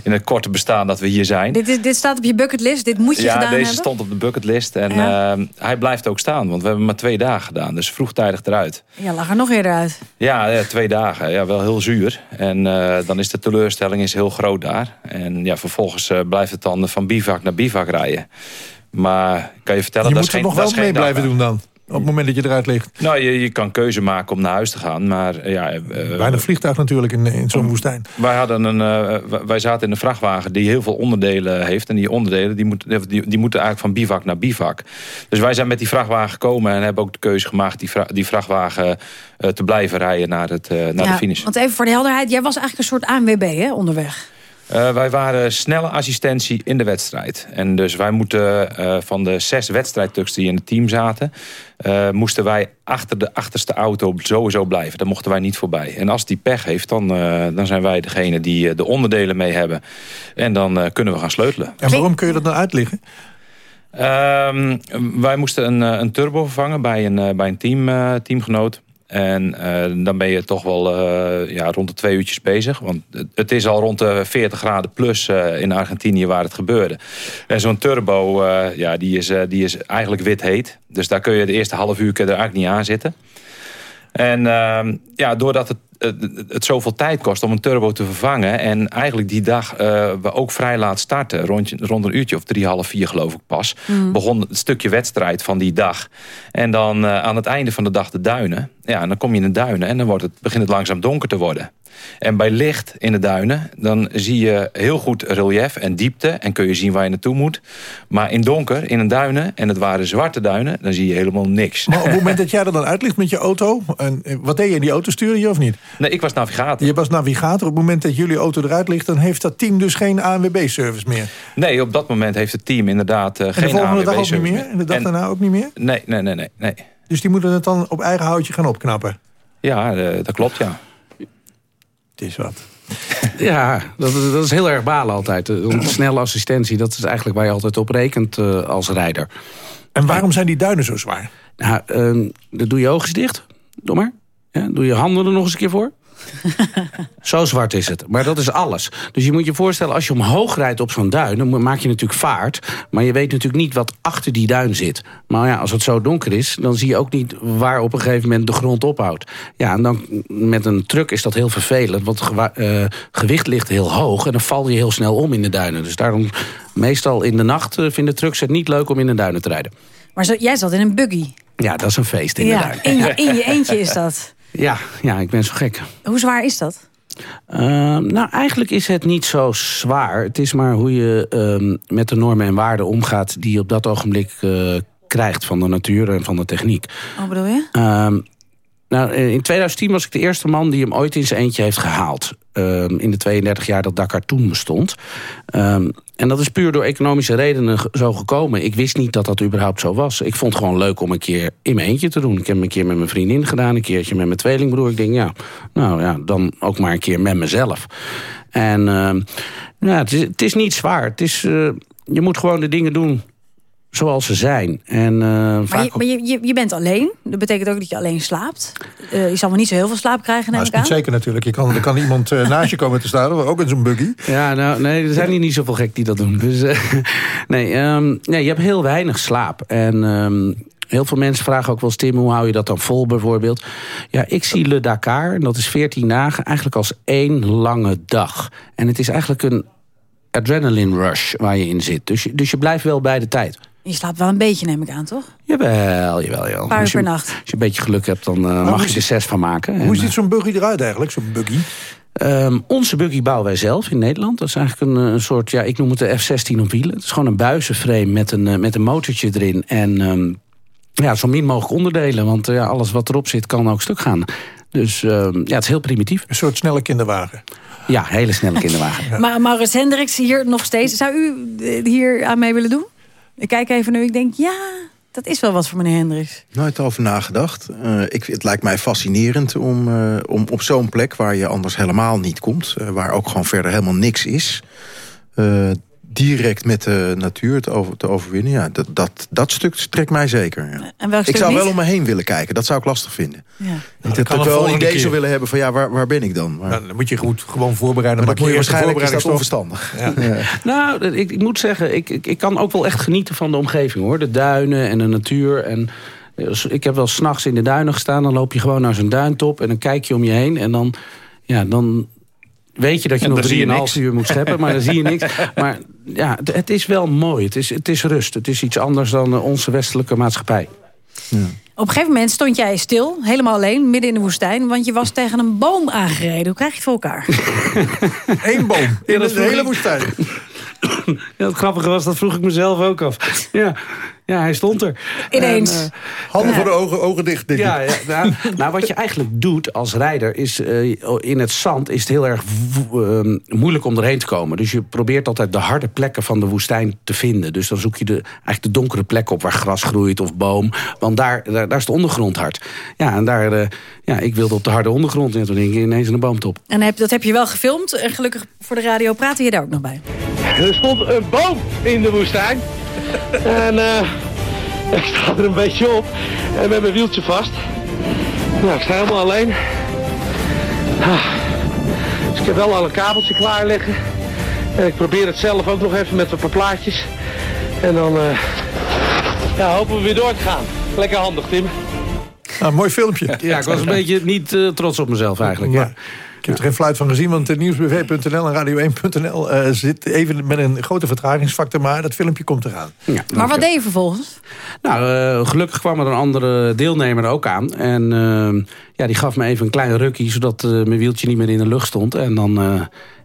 in het korte bestaan dat we hier zijn. Dit, is, dit staat op je bucketlist, dit moet je ja, gedaan hebben? Ja, deze stond op de bucketlist. En ja. hij blijft ook staan, want we hebben maar twee dagen gedaan. Dus vroegtijdig eruit. Ja, lag er nog eerder uit. Ja, twee dagen. Ja, wel heel zuur. En dan is de teleurstelling is heel groot daar. En ja, vervolgens blijft het dan van bivak naar bivak rijden. Maar kan je vertellen... Je dat moet er nog wel mee blijven doen dan? Op het moment dat je eruit ligt. Nou, je, je kan keuze maken om naar huis te gaan. Maar ja... Uh, Bijna vliegtuig natuurlijk in, in zo'n woestijn. Wij, hadden een, uh, wij zaten in een vrachtwagen die heel veel onderdelen heeft. En die onderdelen die moeten, die, die moeten eigenlijk van bivak naar bivak. Dus wij zijn met die vrachtwagen gekomen. En hebben ook de keuze gemaakt die, vra die vrachtwagen uh, te blijven rijden naar, het, naar ja, de finish. Want even voor de helderheid. Jij was eigenlijk een soort ANWB hè, onderweg. Uh, wij waren snelle assistentie in de wedstrijd. En dus wij moeten uh, van de zes wedstrijdtuks die in het team zaten... Uh, moesten wij achter de achterste auto sowieso blijven. Daar mochten wij niet voorbij. En als die pech heeft, dan, dan zijn wij degene die de onderdelen mee hebben. En dan kunnen we gaan sleutelen. En waarom kun je dat nou uitleggen? Uh, wij moesten een, een turbo vervangen bij een, bij een team, teamgenoot. En uh, dan ben je toch wel uh, ja, rond de twee uurtjes bezig. Want het is al rond de 40 graden plus uh, in Argentinië waar het gebeurde. En zo'n turbo, ja, die, is, die is eigenlijk wit heet. Dus daar kun je de eerste half uur er eigenlijk niet aan zitten. En ehm, ja, doordat het het zoveel tijd kost om een turbo te vervangen. En eigenlijk die dag uh, we ook vrij laat starten. Rond, rond een uurtje of drie, half vier geloof ik pas. Mm. Begon het stukje wedstrijd van die dag. En dan uh, aan het einde van de dag de duinen. Ja, en dan kom je in de duinen en dan wordt het, begint het langzaam donker te worden. En bij licht in de duinen, dan zie je heel goed relief en diepte... en kun je zien waar je naartoe moet. Maar in donker, in een duinen, en het waren zwarte duinen... dan zie je helemaal niks. Maar op het moment [laughs] dat jij er dan uitlicht met je auto... En, wat deed je in die auto? Stuurde je of niet? Nee, ik was navigator. Je was navigator. Op het moment dat jullie auto eruit ligt... dan heeft dat team dus geen ANWB-service meer? Nee, op dat moment heeft het team inderdaad uh, geen ANWB-service meer. En de volgende dag ook niet meer? En de dag en, daarna ook niet meer? Nee, nee, nee, nee, nee. Dus die moeten het dan op eigen houtje gaan opknappen? Ja, uh, dat klopt, ja. Het is wat. [laughs] Ja, dat, dat is heel erg balen altijd. Een [clears throat] snelle assistentie, dat is eigenlijk waar je altijd op rekent uh, als rijder. En waarom zijn die duinen zo zwaar? Nou, uh, dan doe je oogjes dicht. Doe maar. Ja, doe je handen er nog eens een keer voor. [laughs] Zo zwart is het. Maar dat is alles. Dus je moet je voorstellen, als je omhoog rijdt op zo'n duin... dan maak je natuurlijk vaart. Maar je weet natuurlijk niet wat achter die duin zit. Maar ja, als het zo donker is, dan zie je ook niet... waar op een gegeven moment de grond ophoudt. Ja, en dan met een truck is dat heel vervelend. Want het uh, gewicht ligt heel hoog... en dan val je heel snel om in de duinen. Dus daarom, meestal in de nacht... Uh, vinden trucks het niet leuk om in de duinen te rijden. Maar zo, jij zat in een buggy. Ja, dat is een feest in ja, de duinen. In je, [laughs] in je eentje is dat. Ja, ja, ik ben zo gek. Hoe zwaar is dat? Uh, nou, eigenlijk is het niet zo zwaar. Het is maar hoe je uh, met de normen en waarden omgaat... die je op dat ogenblik uh, krijgt van de natuur en van de techniek. Wat bedoel je? Ehm, nou, in 2010 was ik de eerste man die hem ooit in zijn eentje heeft gehaald. in de 32 jaar dat Dakar toen bestond. Um, en dat is puur door economische redenen zo gekomen. Ik wist niet dat dat überhaupt zo was. Ik vond het gewoon leuk om een keer in mijn eentje te doen. Ik heb hem een keer met mijn vriendin gedaan. Een keertje met mijn tweelingbroer. Ik denk, ja, nou ja, dan ook maar een keer met mezelf. En uh, ja, het is, het is niet zwaar. Het is, uh, je moet gewoon de dingen doen zoals ze zijn. En, uh, maar vaak je, maar je, je, je, bent alleen. Dat betekent ook dat je alleen slaapt. Uh, je zal wel niet zo heel veel slaap krijgen, neem nou, ik aan. zeker natuurlijk. Je kan, er kan iemand uh, naast je [laughs] komen te staan. Ook in zo'n buggy. Ja, nou, nee, er zijn hier niet zoveel gek die dat doen. Dus, [laughs] nee, um, nee, je hebt heel weinig slaap. En... Um, Heel veel mensen vragen ook wel eens, Tim, hoe hou je dat dan vol bijvoorbeeld? Ja, ik zie Le Dakar, en dat is 14 dagen, eigenlijk als één lange dag. En het is eigenlijk een adrenaline rush waar je in zit. Dus je, dus je blijft wel bij de tijd. Je slaapt wel een beetje, neem ik aan, toch? Jawel, jawel. jawel. Een paar uur per nacht. Als je een beetje geluk hebt, dan uh, mag je er zes van maken. Hoe ziet zo'n buggy eruit eigenlijk, zo'n buggy? Um, onze buggy bouwen wij zelf in Nederland. Dat is eigenlijk een, een, soort, ja, ik noem het de F-16 op wielen. Het is gewoon een buizenframe met een, met een motortje erin. En um, ja, zo min mogelijk onderdelen. Want ja, alles wat erop zit kan ook stuk gaan. Dus ja, het is heel primitief. Een soort snelle kinderwagen. Ja, hele snelle kinderwagen. [laughs] Maar Maurits Hendricks hier nog steeds. Zou u hier aan mee willen doen? Ik kijk even nu, ik denk, ja, dat is wel wat voor meneer Hendricks. Nooit over nagedacht. Uh, ik, het lijkt mij fascinerend om, uh, om op zo'n plek... waar je anders helemaal niet komt... Uh, waar ook gewoon verder helemaal niks is direct met de natuur te, over, te overwinnen... Ja, dat, dat, dat stuk trekt mij zeker. Ja. En welk ik zou niet? wel om me heen willen kijken. Dat zou ik lastig vinden. Ja. Nou, ik heb wel een idee keer. zou willen hebben van ja, waar, waar ben ik dan? Maar... Nou, dan moet je goed gewoon voorbereiden. Maar dan moet je waarschijnlijk is dat onverstandig. Ja. [laughs] Ja. Nou, ik, ik, moet zeggen, ik, ik, ik kan ook wel echt genieten van de omgeving. hoor. De duinen en de natuur en... Ik heb wel s'nachts in de duinen gestaan. Dan loop je gewoon naar zo'n duintop en dan kijk je om je heen. En dan, ja, dan weet je dat je En nog dan zie je 3,5 niks. uur moet scheppen, maar dan zie je niks. [laughs] Maar ja, het, het is wel mooi. Het is, het is rust. Het is iets anders dan eh, onze westelijke maatschappij. Op een gegeven moment stond jij stil, helemaal alleen, midden in de woestijn. Want je was tegen een boom aangereden. Hoe krijg je het voor elkaar? [laughs] Eén boom in Ja, dat de hele woestijn. Ja, het grappige was, dat vroeg ik mezelf ook af. Ja, ja hij stond er. Ineens. En, eh, Handen voor de ogen, ogen dicht. Denk ik. Ja, ja nou, nou, wat je eigenlijk doet als rijder is... eh, in het zand is het heel erg wo- eh, moeilijk om erheen te komen. Dus je probeert altijd de harde plekken van de woestijn te vinden. Dus dan zoek je de, eigenlijk de donkere plekken op waar gras groeit of boom. Want daar, daar, daar is de ondergrond hard. Ja, en daar, eh, ja, ik wilde op de harde ondergrond. En toen denk ik ineens een boomtop. En heb, dat heb je wel gefilmd. En gelukkig voor de radio praten je daar ook nog bij. Er stond een boom in de woestijn. En eh, ik sta er een beetje op. En met mijn wieltje vast. Nou, ik sta helemaal alleen. Ah. Dus ik heb wel al een kabeltje klaar liggen. En ik probeer het zelf ook nog even met een paar plaatjes. En dan eh, ja, hopen we weer door te gaan. Lekker handig, Tim. Nou, mooi filmpje. Ja, ik was een beetje niet eh, trots op mezelf eigenlijk. Ja. Ik heb er geen fluit van gezien, want nieuwsbv.nl en radio1.nl eh, zit even met een grote vertragingsfactor, maar dat filmpje komt eraan. Ja, Maar wat deed je vervolgens? Nou, eh, gelukkig kwam er een andere deelnemer ook aan. En eh, ja, die gaf me even een klein rukkie... zodat mijn wieltje niet meer in de lucht stond. En dan eh,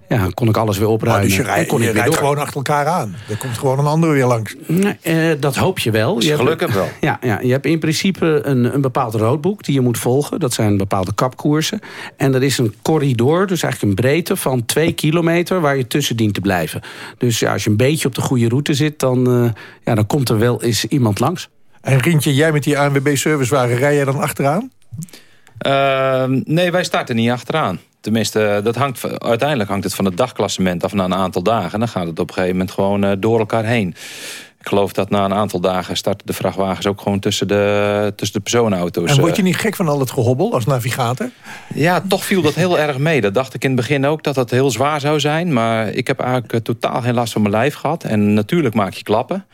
ja, kon ik alles weer Maar opruimen. dus je, kon je ik weer rijdt door. gewoon achter elkaar aan. Er komt gewoon een andere weer langs. Nee, eh, dat hoop je wel. Je hebt- Gelukkig wel. Ja, ja, je hebt in principe een, een bepaald roodboek die je moet volgen. Dat zijn bepaalde kapkoersen. En er is een corridor, dus eigenlijk een breedte van twee kilometer... waar je tussen dient te blijven. Dus ja, als je een beetje op de goede route zit... dan, eh, ja, dan komt er wel eens iemand langs. En Rintje, jij met die ANWB-servicewagen, rij jij dan achteraan? Ehm, nee, wij starten niet achteraan. Tenminste, dat hangt, uiteindelijk hangt het van het dagklassement af na een aantal dagen. Dan gaat het op een gegeven moment gewoon eh, door elkaar heen. Ik geloof dat na een aantal dagen starten de vrachtwagens ook gewoon tussen de, tussen de personenauto's. En word eh. je niet gek van al het gehobbel als navigator? Ja, toch viel dat heel erg mee. Dat dacht ik in het begin ook, dat dat heel zwaar zou zijn. Maar ik heb eigenlijk eh, totaal geen last van mijn lijf gehad. En natuurlijk maak je klappen.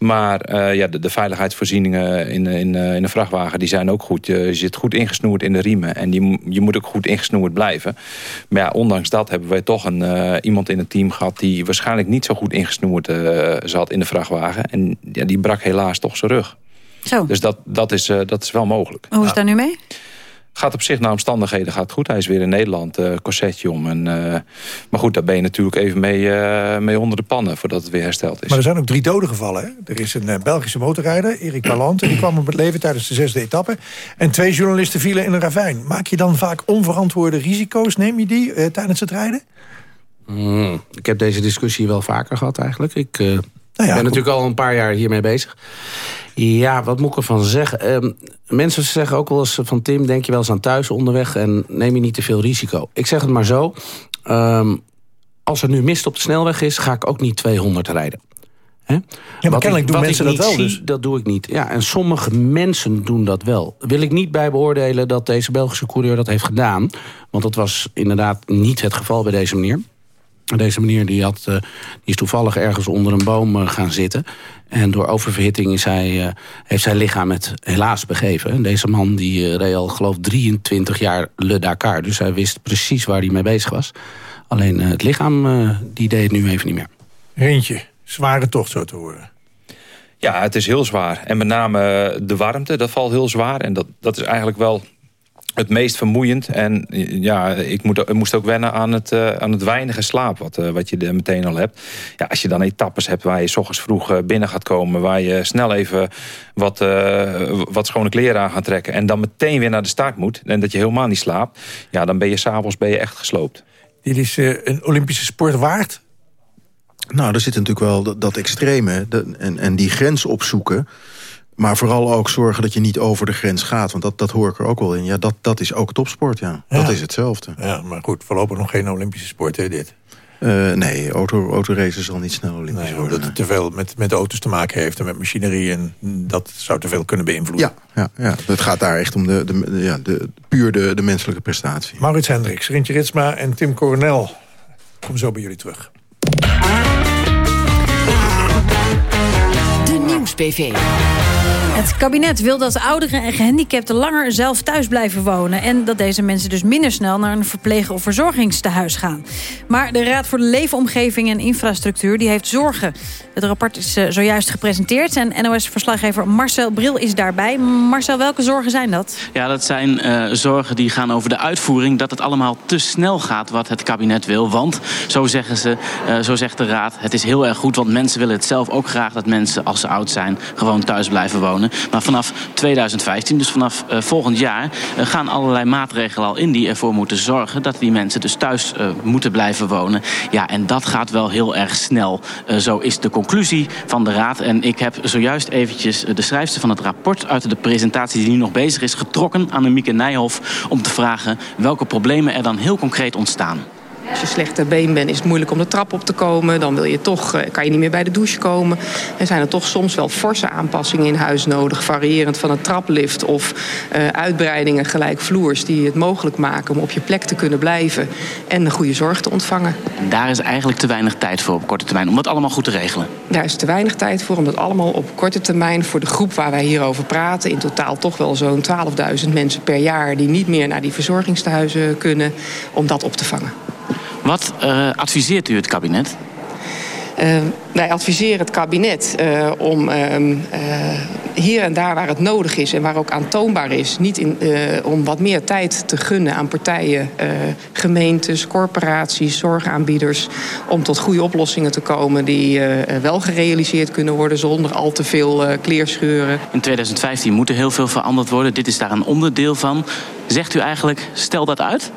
Maar eh, ja, de, de veiligheidsvoorzieningen in, in, eh, in een vrachtwagen die zijn ook goed. Je, je zit goed ingesnoerd in de riemen. En die, je moet ook goed ingesnoerd blijven. Maar ja, ondanks dat hebben wij toch een, eh, iemand in het team gehad... die waarschijnlijk niet zo goed ingesnoerd eh, zat in de vrachtwagen. En ja, die brak helaas toch zijn rug. Zo, Dus dat, dat, is, eh, dat is wel mogelijk. hoe is het daar nu mee? Gaat op zich naar omstandigheden gaat goed. Hij is weer in Nederland, eh corsetje om. En, eh, maar goed, daar ben je natuurlijk even mee, eh, mee onder de pannen... voordat het weer hersteld is. Maar er zijn ook drie doden gevallen. Hè? Er is een Belgische motorrijder, Erik Palante... die kwam om het leven tijdens de zesde etappe. En twee journalisten vielen in een ravijn. Maak je dan vaak onverantwoorde risico's? Neem je die eh, tijdens het rijden? Hmm, Ik heb deze discussie wel vaker gehad eigenlijk. Ik eh, Nou ja, ben goed. natuurlijk al een paar jaar hiermee bezig. Ja, wat moet ik ervan zeggen? Ehm, mensen zeggen ook wel eens van Tim, denk je wel eens aan thuis onderweg... en neem je niet te veel risico. Ik zeg het maar zo. ehm, als er nu mist op de snelweg is, ga ik ook niet 200 rijden. Hè? maar Wat kennelijk ik- doen mensen ik dat wel zie, dus. Dat doe ik niet. Ja, en sommige mensen doen dat wel. Wil ik niet bij beoordelen dat deze Belgische coureur dat heeft gedaan. Want dat was inderdaad niet het geval bij deze meneer. Deze meneer die had, eh, die is toevallig ergens onder een boom eh, gaan zitten. En door oververhitting is hij, eh, heeft zijn lichaam het helaas begeven. En deze man die eh, reed al geloof 23 jaar Le Dakar. Dus hij wist precies waar hij mee bezig was. Alleen het lichaam eh, die deed het nu even niet meer. Rintje, zware tocht zo te horen. Ja, het is heel zwaar. En met name de warmte, dat valt heel zwaar. En dat, dat is eigenlijk wel het meest vermoeiend. En ja, ik, moet, ik moest ook wennen aan het, uh, aan het weinige slaap wat, uh, wat je er meteen al hebt. Ja, als je dan etappes hebt waar je s ochtends vroeg uh, binnen gaat komen... waar je snel even wat, wat schone kleren aan gaat trekken... en dan meteen weer naar de start moet en dat je helemaal niet slaapt... ja, dan ben je s'avonds ben je echt gesloopt. Dit is een Olympische sport waard? Nou, er zit natuurlijk wel dat, dat extreme de, en, en die grens opzoeken... Maar vooral ook zorgen dat je niet over de grens gaat. Want dat, dat hoor ik er ook wel in. Ja, dat, dat is ook topsport, ja. Dat is hetzelfde. Ja, maar goed, voorlopig nog geen Olympische sport, hè, dit? Uh, nee, auto, autoracen zal niet snel Olympisch nee, worden. Dat het te veel met, met auto's te maken heeft en met machinerie. En dat zou te veel kunnen beïnvloeden. Ja, ja, ja. het gaat daar echt om de, de, ja, de, puur de, de menselijke prestatie. Maurits Hendricks, Rintje Ritsma en Tim Coronel. Kom zo bij jullie terug. De Nieuws-PV. Het kabinet wil dat ouderen en gehandicapten langer zelf thuis blijven wonen... en dat deze mensen dus minder snel naar een verpleeg- of verzorgingstehuis gaan. Maar de Raad voor de Leefomgeving en Infrastructuur die heeft zorgen. Het rapport is uh, zojuist gepresenteerd en NOS-verslaggever Marcel Bril is daarbij. Marcel, welke zorgen zijn dat? Ja, dat zijn uh, zorgen die gaan over de uitvoering... dat het allemaal te snel gaat wat het kabinet wil. Want, zo zeggen ze, uh, zo zegt de Raad, het is heel erg goed... want mensen willen het zelf ook graag dat mensen, als ze oud zijn... gewoon thuis blijven wonen. Maar vanaf 2015, dus vanaf uh, volgend jaar... Uh, gaan allerlei maatregelen al in die ervoor moeten zorgen... dat die mensen dus thuis uh, moeten blijven wonen. Ja, en dat gaat wel heel erg snel. zo is de conclusie van de Raad. En ik heb zojuist eventjes de schrijfster van het rapport... uit de presentatie die nu nog bezig is getrokken... aan Mieke Nijhoff om te vragen welke problemen er dan heel concreet ontstaan. Als je slechter been bent, is het moeilijk om de trap op te komen. Dan wil je toch, kan je niet meer bij de douche komen. Er zijn er toch soms wel forse aanpassingen in huis nodig. Variërend van een traplift of uh, uitbreidingen gelijkvloers... die het mogelijk maken om op je plek te kunnen blijven... en een goede zorg te ontvangen. En daar is eigenlijk te weinig tijd voor op korte termijn... om dat allemaal goed te regelen? Daar is te weinig tijd voor om dat allemaal op korte termijn... voor de groep waar wij hier over praten... in totaal toch wel zo'n 12.000 mensen per jaar... die niet meer naar die verzorgingstehuizen kunnen, om dat op te vangen. Wat uh, adviseert u het kabinet? Uh, wij adviseren het kabinet uh, om uh, hier en daar waar het nodig is... en waar ook aantoonbaar is... niet in, om wat meer tijd te gunnen aan partijen... gemeentes, corporaties, zorgaanbieders... om tot goede oplossingen te komen... die wel gerealiseerd kunnen worden zonder al te veel kleerscheuren. In 2015 moet er heel veel veranderd worden. Dit is daar een onderdeel van. Zegt u eigenlijk, stel dat uit?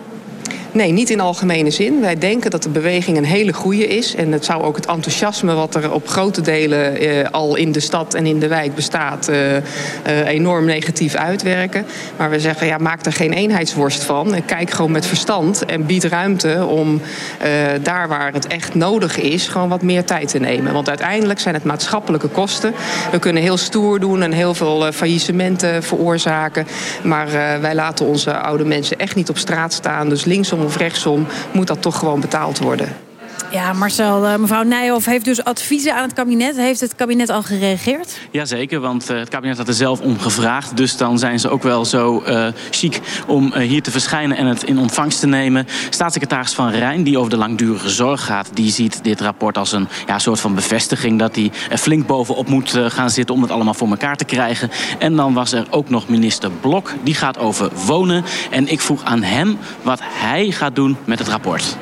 Nee, niet in algemene zin. Wij denken dat de beweging een hele goede is. En het zou ook het enthousiasme wat er op grote delen eh, al in de stad en in de wijk bestaat... Eh, eh, enorm negatief uitwerken. Maar we zeggen, ja, maak er geen eenheidsworst van. Kijk gewoon met verstand en bied ruimte om eh, daar waar het echt nodig is... gewoon wat meer tijd te nemen. Want uiteindelijk zijn het maatschappelijke kosten. We kunnen heel stoer doen en heel veel faillissementen veroorzaken. Maar uh, wij laten onze oude mensen echt niet op straat staan. Dus linksom of rechtsom moet dat toch gewoon betaald worden. Ja, Marcel, uh, mevrouw Nijhoff heeft dus adviezen aan het kabinet. Heeft het kabinet al gereageerd? Jazeker, want uh, het kabinet had er zelf om gevraagd. Dus dan zijn ze ook wel zo uh, chic om hier te verschijnen en het in ontvangst te nemen. Staatssecretaris Van Rijn, die over de langdurige zorg gaat... die ziet dit rapport als een ja, soort van bevestiging... dat hij flink bovenop moet gaan zitten om het allemaal voor elkaar te krijgen. En dan was er ook nog minister Blok, die gaat over wonen. En ik vroeg aan hem wat hij gaat doen met het rapport.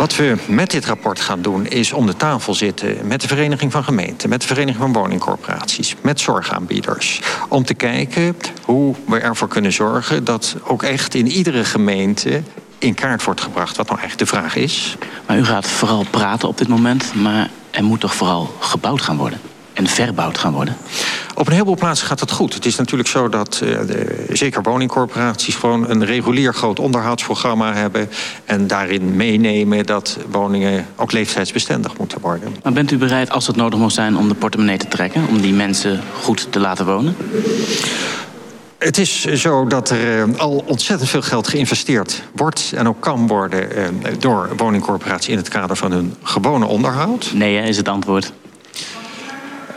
Wat we met dit rapport gaan doen is om de tafel zitten met de Vereniging van Gemeenten, met de Vereniging van Woningcorporaties, met zorgaanbieders. Om te kijken hoe we ervoor kunnen zorgen dat ook echt in iedere gemeente in kaart wordt gebracht wat nou eigenlijk de vraag is. Maar u gaat vooral praten op dit moment, maar er moet toch vooral gebouwd gaan worden? En verbouwd gaan worden? Op een heleboel plaatsen gaat dat goed. Het is natuurlijk zo dat uh, de, zeker woningcorporaties gewoon een regulier groot onderhoudsprogramma hebben. En daarin meenemen dat woningen ook leeftijdsbestendig moeten worden. Maar bent u bereid, als het nodig moet zijn, om de portemonnee te trekken? Om die mensen goed te laten wonen? Het is zo dat er uh, al ontzettend veel geld geïnvesteerd wordt... en ook kan worden uh, door woningcorporaties in het kader van hun gewone onderhoud. Nee, is het antwoord.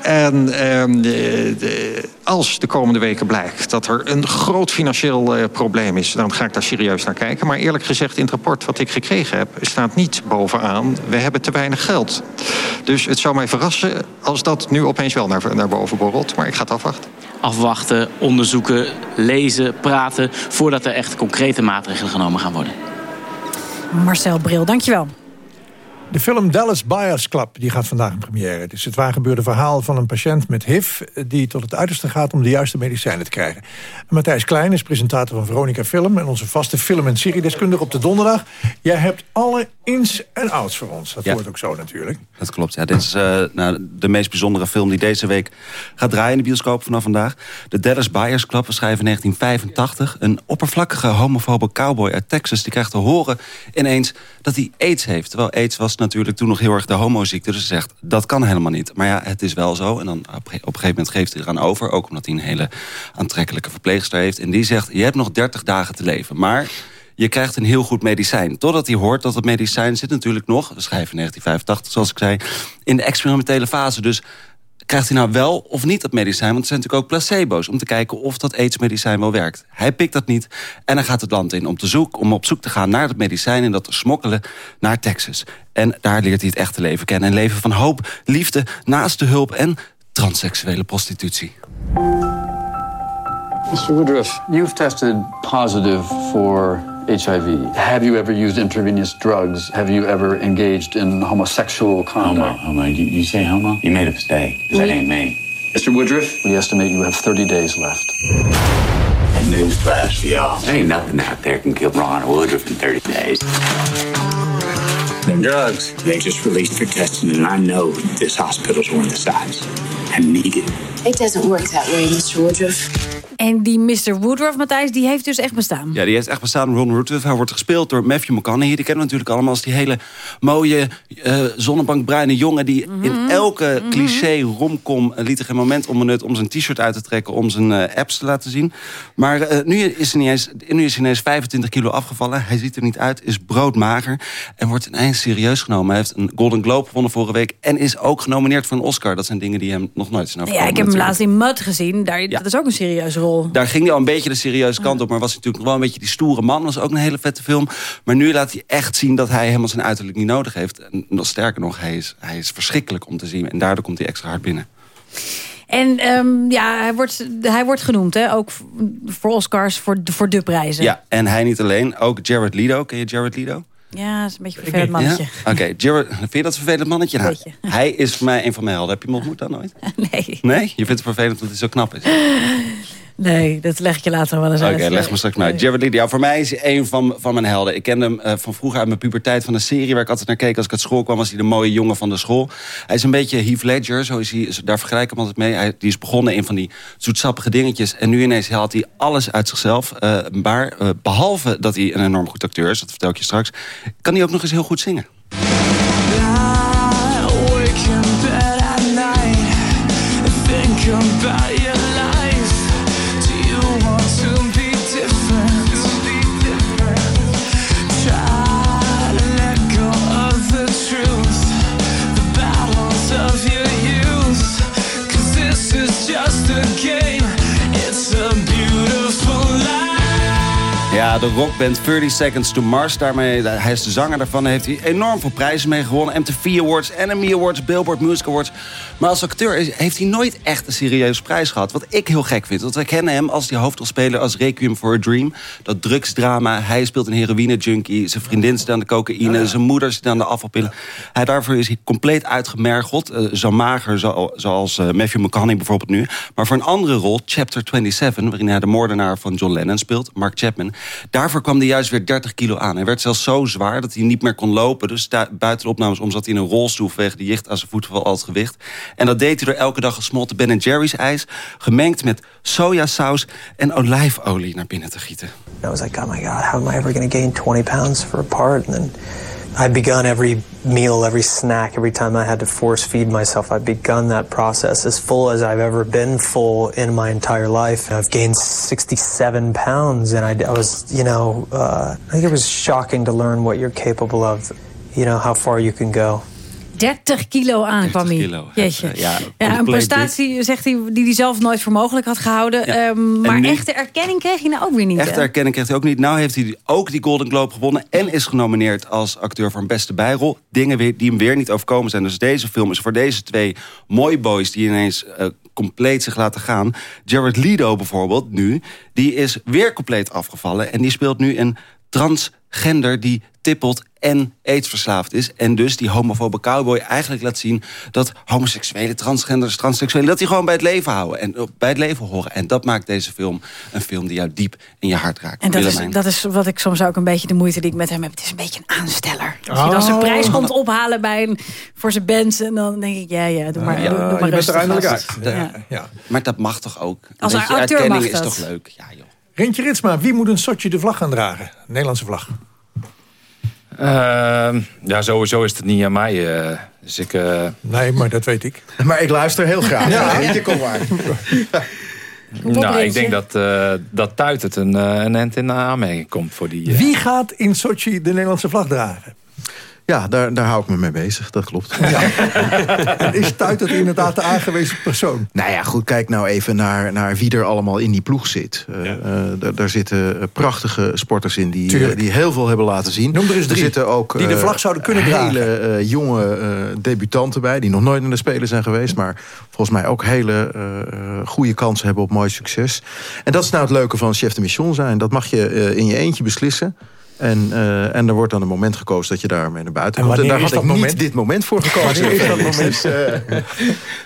En de, de, als de komende weken blijkt dat er een groot financieel uh, probleem is... dan ga ik daar serieus naar kijken. Maar eerlijk gezegd, in het rapport wat ik gekregen heb... staat niet bovenaan, we hebben te weinig geld. Dus het zou mij verrassen als dat nu opeens wel naar, naar boven borrelt. Maar ik ga het afwachten. afwachten, onderzoeken, lezen, praten... voordat er echt concrete maatregelen genomen gaan worden. Marcel Bril, dankjewel. De film Dallas Buyers Club die gaat vandaag in première. Het is het waargebeurde verhaal van een patiënt met HIV... die tot het uiterste gaat om de juiste medicijnen te krijgen. En Matthijs Klein is presentator van Veronica Film... en onze vaste film- en seriedeskundige op de donderdag. Jij hebt alle ins en outs voor ons. Dat Ja. hoort ook zo natuurlijk. Dat klopt, ja. Dit is eh, nou, de meest bijzondere film die deze week gaat draaien in de bioscoop vanaf vandaag. De Dallas Buyers Club, beschreven in 1985. Een oppervlakkige homofobe cowboy uit Texas... die krijgt te horen ineens dat hij AIDS heeft. Terwijl AIDS was natuurlijk toen nog heel erg de homoziekte. Dus hij zegt, dat kan helemaal niet. Maar ja, het is wel zo. En dan op, een gegeven moment geeft hij eraan over. Ook omdat hij een hele aantrekkelijke verpleegster heeft. En die zegt, je hebt nog 30 dagen te leven. Maar je krijgt een heel goed medicijn. Totdat hij hoort dat het medicijn zit natuurlijk nog... we schrijven 1985, zoals ik zei, in de experimentele fase. Dus krijgt hij nou wel of niet dat medicijn? Want er zijn natuurlijk ook placebo's... om te kijken of dat aidsmedicijn wel werkt. Hij pikt dat niet en hij gaat het land in om, te zoek, om op zoek te gaan naar het medicijn... en dat te smokkelen naar Texas. En daar leert hij het echte leven kennen. Een leven van hoop, liefde, naast de hulp en transseksuele prostitutie. Mr. Woodruff, you've tested positive for HIV. Have you ever used intravenous drugs? Have you ever engaged in homosexual conduct? Homo, homo. You, you say homo? You made a mistake. 'cause That ain't me. Mr. Woodruff? We estimate you have 30 days left. Newsflash for y'all. There ain't nothing out there can kill Ron Woodruff in 30 days. Them drugs, they just released for testing, and I know this hospital's one of the sites. I need it. It doesn't work that way, Mr. Woodruff. En die Mr. Woodruff, Matthijs, die heeft dus echt bestaan. Ja, die heeft echt bestaan. Ron Woodruff. Hij wordt gespeeld door Matthew McConaughey. Die kennen we natuurlijk allemaal als die hele mooie eh zonnebankbruine jongen... die in elke cliché romcom liet er geen moment onbenut... om zijn t-shirt uit te trekken, om zijn eh, apps te laten zien. Maar nu, is hij niet eens, nu is hij ineens 25 kilo afgevallen. Hij ziet er niet uit, is broodmager... en wordt ineens serieus genomen. Hij heeft een Golden Globe gewonnen vorige week... en is ook genomineerd voor een Oscar. Dat zijn dingen die hem nog nooit zijn Ja, overkomen. ik heb hem natuurlijk. laatst in Mud gezien. Daar, Dat is ook een serieuze rol. Daar ging hij al een beetje de serieuze kant op. Maar was hij natuurlijk nog wel een beetje die stoere man. Was ook een hele vette film. Maar nu laat hij echt zien dat hij helemaal zijn uiterlijk niet nodig heeft. En nog sterker nog, hij is, hij is verschrikkelijk om te zien. En daardoor komt hij extra hard binnen. En ehm, ja, hij wordt, hij wordt genoemd, hè? ook voor Oscars, voor, de- voor de prijzen. Ja, en hij niet alleen. Ook Jared Leto. Ken je Jared Leto? Ja, dat is een beetje een vervelend mannetje. Ja? Oké, Jared, vind je dat een vervelend mannetje? Nou, [laughs] hij is voor mij een van mijn helden. Heb je hem ontmoet dan nooit? Nee. Nee? Je vindt het vervelend omdat hij zo knap is? [laughs] Nee, dat leg ik je later wel eens Oké, uit. leg me straks maar uit. Jared Leto, ja, voor mij is hij een van, van mijn helden. Ik kende hem eh, van vroeger uit mijn puberteit van een serie... waar ik altijd naar keek als ik uit school kwam... was hij de mooie jongen van de school. Hij is een beetje Heath Ledger, zo is hij, daar vergelijk ik hem altijd mee. Hij, die is begonnen in van die zoetsappige dingetjes... en nu ineens haalt hij alles uit zichzelf. Eh, maar eh, behalve dat hij een enorm goed acteur is... dat vertel ik je straks... kan hij ook nog eens heel goed zingen. De rockband 30 Seconds to Mars. Daarmee, hij is de zanger daarvan. Heeft hij enorm veel prijzen mee gewonnen. MTV Awards, NME Awards, Billboard Music Awards. Maar als acteur heeft hij nooit echt een serieuze prijs gehad. Wat ik heel gek vind. Want wij kennen hem als die hoofdrolspeler als Requiem for a Dream. Dat drugsdrama. Hij speelt een heroïne-junkie. Zijn vriendin zit aan de cocaïne. Zijn moeder zit aan de afvalpillen. Hij, daarvoor is hij compleet uitgemergeld. Eh, zo mager zo- zoals eh, Matthew McConaughey bijvoorbeeld nu. Maar voor een andere rol, Chapter 27... waarin hij de moordenaar van John Lennon speelt, Mark Chapman... daarvoor kwam hij juist weer 30 kilo aan. Hij werd zelfs zo zwaar dat hij niet meer kon lopen. Dus buiten de opnames om zat hij in een rolstoel... vanwege de jicht aan zijn voeten van al het gewicht. En dat deed hij door elke dag gesmolten Ben Jerry's ijs... gemengd met sojasaus en olijfolie naar binnen te gieten. I was like, oh my God, how am I ever going to gain 20 pounds for a part? And then I'd begun every meal, every snack, every time I had to force feed myself, I'd begun that process as full as I've ever been full in my entire life. I've gained 67 pounds, and I, I was, you know, uh, I think it was shocking to learn what you're capable of, you know, how far you can go. 30 kilo aan kwam hij. kilo. Jeetje. Ja, Ja, een prestatie, zegt hij, die hij zelf nooit voor mogelijk had gehouden. Ja. Ehm, maar nu- echte erkenning kreeg hij nou ook weer niet. Echte hè? erkenning kreeg hij ook niet. Nou heeft hij ook die Golden Globe gewonnen... en is genomineerd als acteur voor een beste bijrol. Dingen weer, die hem weer niet overkomen zijn. Dus deze film is voor deze twee mooi boys... die ineens eh, compleet zich laten gaan. Jared Leto bijvoorbeeld nu, die is weer compleet afgevallen... en die speelt nu een transgender die tippelt en aidsverslaafd is. En dus die homofobe cowboy eigenlijk laat zien... dat homoseksuele, transgenders, transseksuelen... dat die gewoon bij het leven houden en eh, bij het leven horen. En dat maakt deze film een film die jou diep in je hart raakt. En dat is, dat is wat ik soms ook een beetje de moeite die ik met hem heb. Het is een beetje een aansteller. Als hij dan Oh. zijn prijs komt ophalen bij een, voor zijn band... en dan denk ik, ja, ja, doe maar, Ja, doe, doe je maar bent er rustig. eindelijk uit. Ja. Ja. Maar dat mag toch ook? Een Als beetje acteur erkenning mag is toch leuk? Ja, joh. Rintje Ritsma, wie moet een Sochi de vlag gaan dragen? Nederlandse vlag. Ehm, ja, sowieso is het niet aan mij. eh, dus ik... eh, Nee, maar dat weet ik. [laughs] Maar ik luister heel graag. Ja. Ja, kom maar. [laughs] nou, ik denk dat, eh dat Tuit het een, een end in aanmerking komt voor die... Wie gaat in Sochi de Nederlandse vlag dragen? Ja, daar, daar hou ik me mee bezig, dat klopt. [laughs] En is Tuit het inderdaad de aangewezen persoon? Nou ja, goed, kijk nou even naar, naar wie er allemaal in die ploeg zit. Eh, eh, daar- daar zitten eh, prachtige sporters in die, die heel veel hebben laten zien. Noem er eens drie zitten ook die de vlag zouden kunnen hele dragen. eh, jonge eh, debutanten bij... die nog nooit naar de Spelen zijn geweest... maar volgens mij ook hele eh, eh, goede kansen hebben op mooi succes. En dat is nou het leuke van chef de mission zijn. Dat mag je in je eentje beslissen... En, eh, en er wordt dan een moment gekozen dat je daarmee naar buiten En komt. En daar is had ik niet dit moment voor gekozen. Is dat moment? Dus, eh,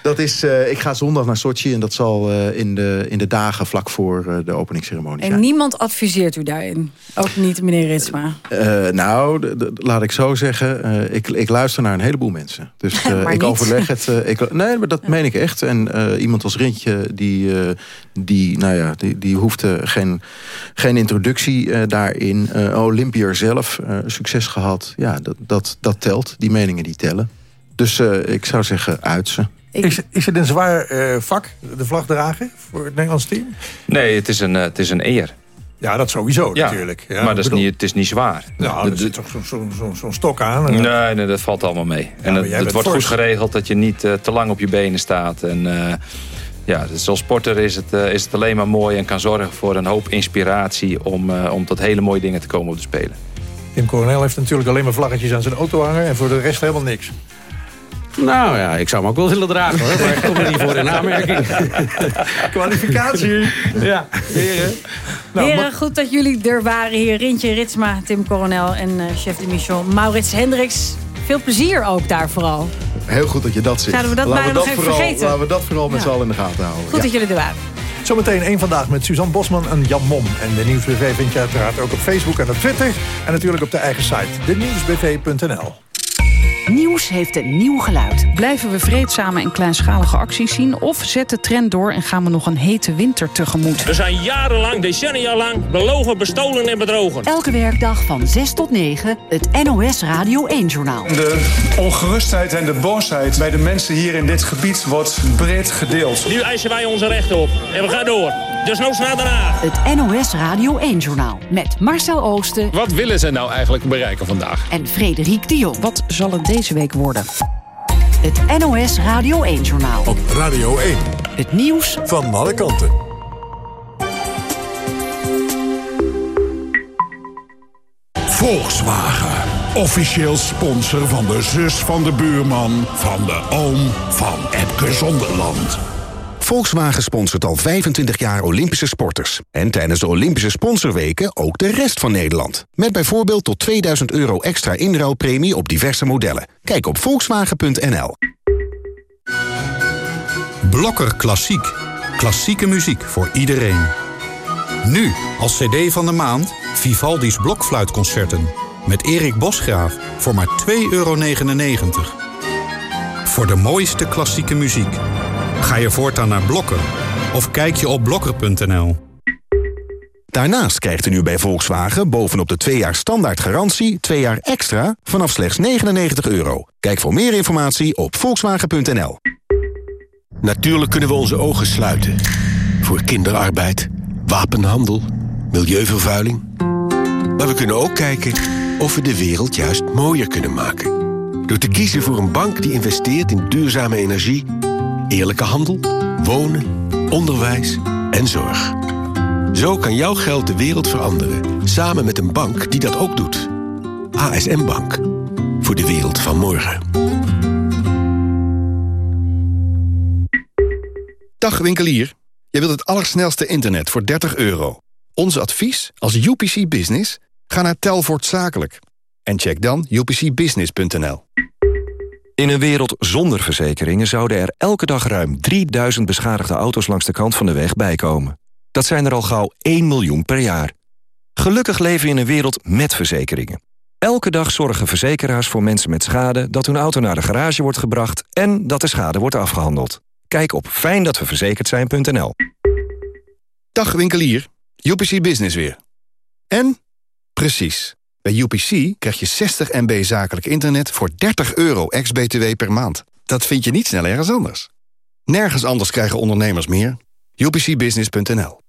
dat is, eh, ik ga zondag naar Sochi en dat zal eh, in, de, in de dagen vlak voor eh, de openingsceremonie En zijn. niemand adviseert u daarin. Ook niet meneer Ritsma. Eh, nou, laat ik zo zeggen, eh, ik, ik luister naar een heleboel mensen. Dus [laughs] eh, Maar ik niet. overleg het. eh, ik, nee, maar dat meen ik echt. En eh, iemand als Rintje, die, eh, die, nou ja, die, die hoefde geen, geen introductie eh, daarin. Eh Olympiër zelf, eh, succes gehad. Ja, dat, dat, dat telt. Die meningen die tellen. Dus eh, ik zou zeggen, uit ze. Is, is het een zwaar eh, vak, de vlag dragen, voor het Nederlands team? Nee, het is een, het is een eer. Ja, dat sowieso Ja, natuurlijk. Ja, maar dat is niet, het is niet zwaar. Nou, er zit toch zo'n zo, zo, zo'n stok aan. en- Nee, nee, dat valt allemaal mee. en het, wordt goed geregeld dat je niet te lang op je benen staat. En eh, ja, dus als sporter is het, eh, is het alleen maar mooi en kan zorgen voor een hoop inspiratie om, eh, om tot hele mooie dingen te komen op de Spelen. Tim Coronel heeft natuurlijk alleen maar vlaggetjes aan zijn auto hangen... en voor de rest helemaal niks. Nou ja, ik zou hem ook wel willen dragen hoor. Maar ik kom er niet voor in aanmerking. [laughs] Kwalificatie. Ja, heren. Nou, Heren, goed dat jullie er waren hier. Rintje Ritsma, Tim Coronel en eh, chef de mission Maurits Hendricks. Veel plezier ook daar vooral. Heel goed dat je dat zegt. Zouden we dat laten bijna we nog dat even vooral, vergeten? Laten we dat vooral met Ja. z'n allen in de gaten houden. Goed Ja. dat jullie er waren. Zometeen één vandaag met Suzanne Bosman en Jan Mom. En de Nieuwsbv vind je uiteraard ook op Facebook en op Twitter. En natuurlijk op de eigen site, denieuwsbv.nl. Nieuws heeft een nieuw geluid. Blijven we vreedzame en kleinschalige acties zien... of zet de trend door en gaan we nog een hete winter tegemoet? We zijn jarenlang, decennia lang, belogen, bestolen en bedrogen. Elke werkdag van 6 tot 9 het NOS Radio 1-journaal. De ongerustheid en de boosheid bij de mensen hier in dit gebied wordt breed gedeeld. Nu eisen wij onze rechten op. En we gaan door. Dus naar Den Haag. Het NOS Radio 1-journaal met Marcel Oosten Wat willen ze nou eigenlijk bereiken vandaag? en Frederik de Jong. Wat zal het deze week worden? Het NOS Radio 1-journaal. Op Radio 1. Het nieuws Van alle kanten. Volkswagen. Officieel sponsor van de zus van de buurman... van de oom van Epke Zonderland. Volkswagen sponsort al 25 jaar Olympische sporters. En tijdens de Olympische sponsorweken ook de rest van Nederland. Met bijvoorbeeld tot 2000 euro extra inruilpremie op diverse modellen. Kijk op volkswagen.nl. Blokker Klassiek. Klassieke muziek voor iedereen. Nu, als cd van de maand, Vivaldi's Blokfluitconcerten. Met Erik Bosgraaf voor maar 2,99 euro. Voor de mooiste klassieke muziek. Ga je voortaan naar Blokker of kijk je op blokker.nl. Daarnaast krijgt u nu bij Volkswagen bovenop de 2 jaar standaard garantie... 2 jaar extra vanaf slechts 99 euro. Kijk voor meer informatie op volkswagen.nl. Natuurlijk kunnen we onze ogen sluiten. Voor kinderarbeid, wapenhandel, milieuvervuiling. Maar we kunnen ook kijken of we de wereld juist mooier kunnen maken. Door te kiezen voor een bank die investeert in duurzame energie... eerlijke handel, wonen, onderwijs en zorg. Zo kan jouw geld de wereld veranderen, samen met een bank die dat ook doet. ASM Bank, voor de wereld van morgen. Dag winkelier, je wilt het allersnelste internet voor 30 euro. Ons advies als UPC Business? Ga naar Telvoort Zakelijk. En check dan upcbusiness.nl. In een wereld zonder verzekeringen zouden er elke dag ruim 3000 beschadigde auto's langs de kant van de weg bijkomen. Dat zijn er al gauw 1 miljoen per jaar. Gelukkig leven we in een wereld met verzekeringen. Elke dag zorgen verzekeraars voor mensen met schade... dat hun auto naar de garage wordt gebracht en dat de schade wordt afgehandeld. Kijk op fijndatweverzekerd zijn.nl. Dag winkelier, UPC Business weer. En? Precies. Bij UPC krijg je 60 MB zakelijk internet voor 30 euro ex-BTW per maand. Dat vind je niet snel ergens anders. Nergens anders krijgen ondernemers meer. UPCbusiness.nl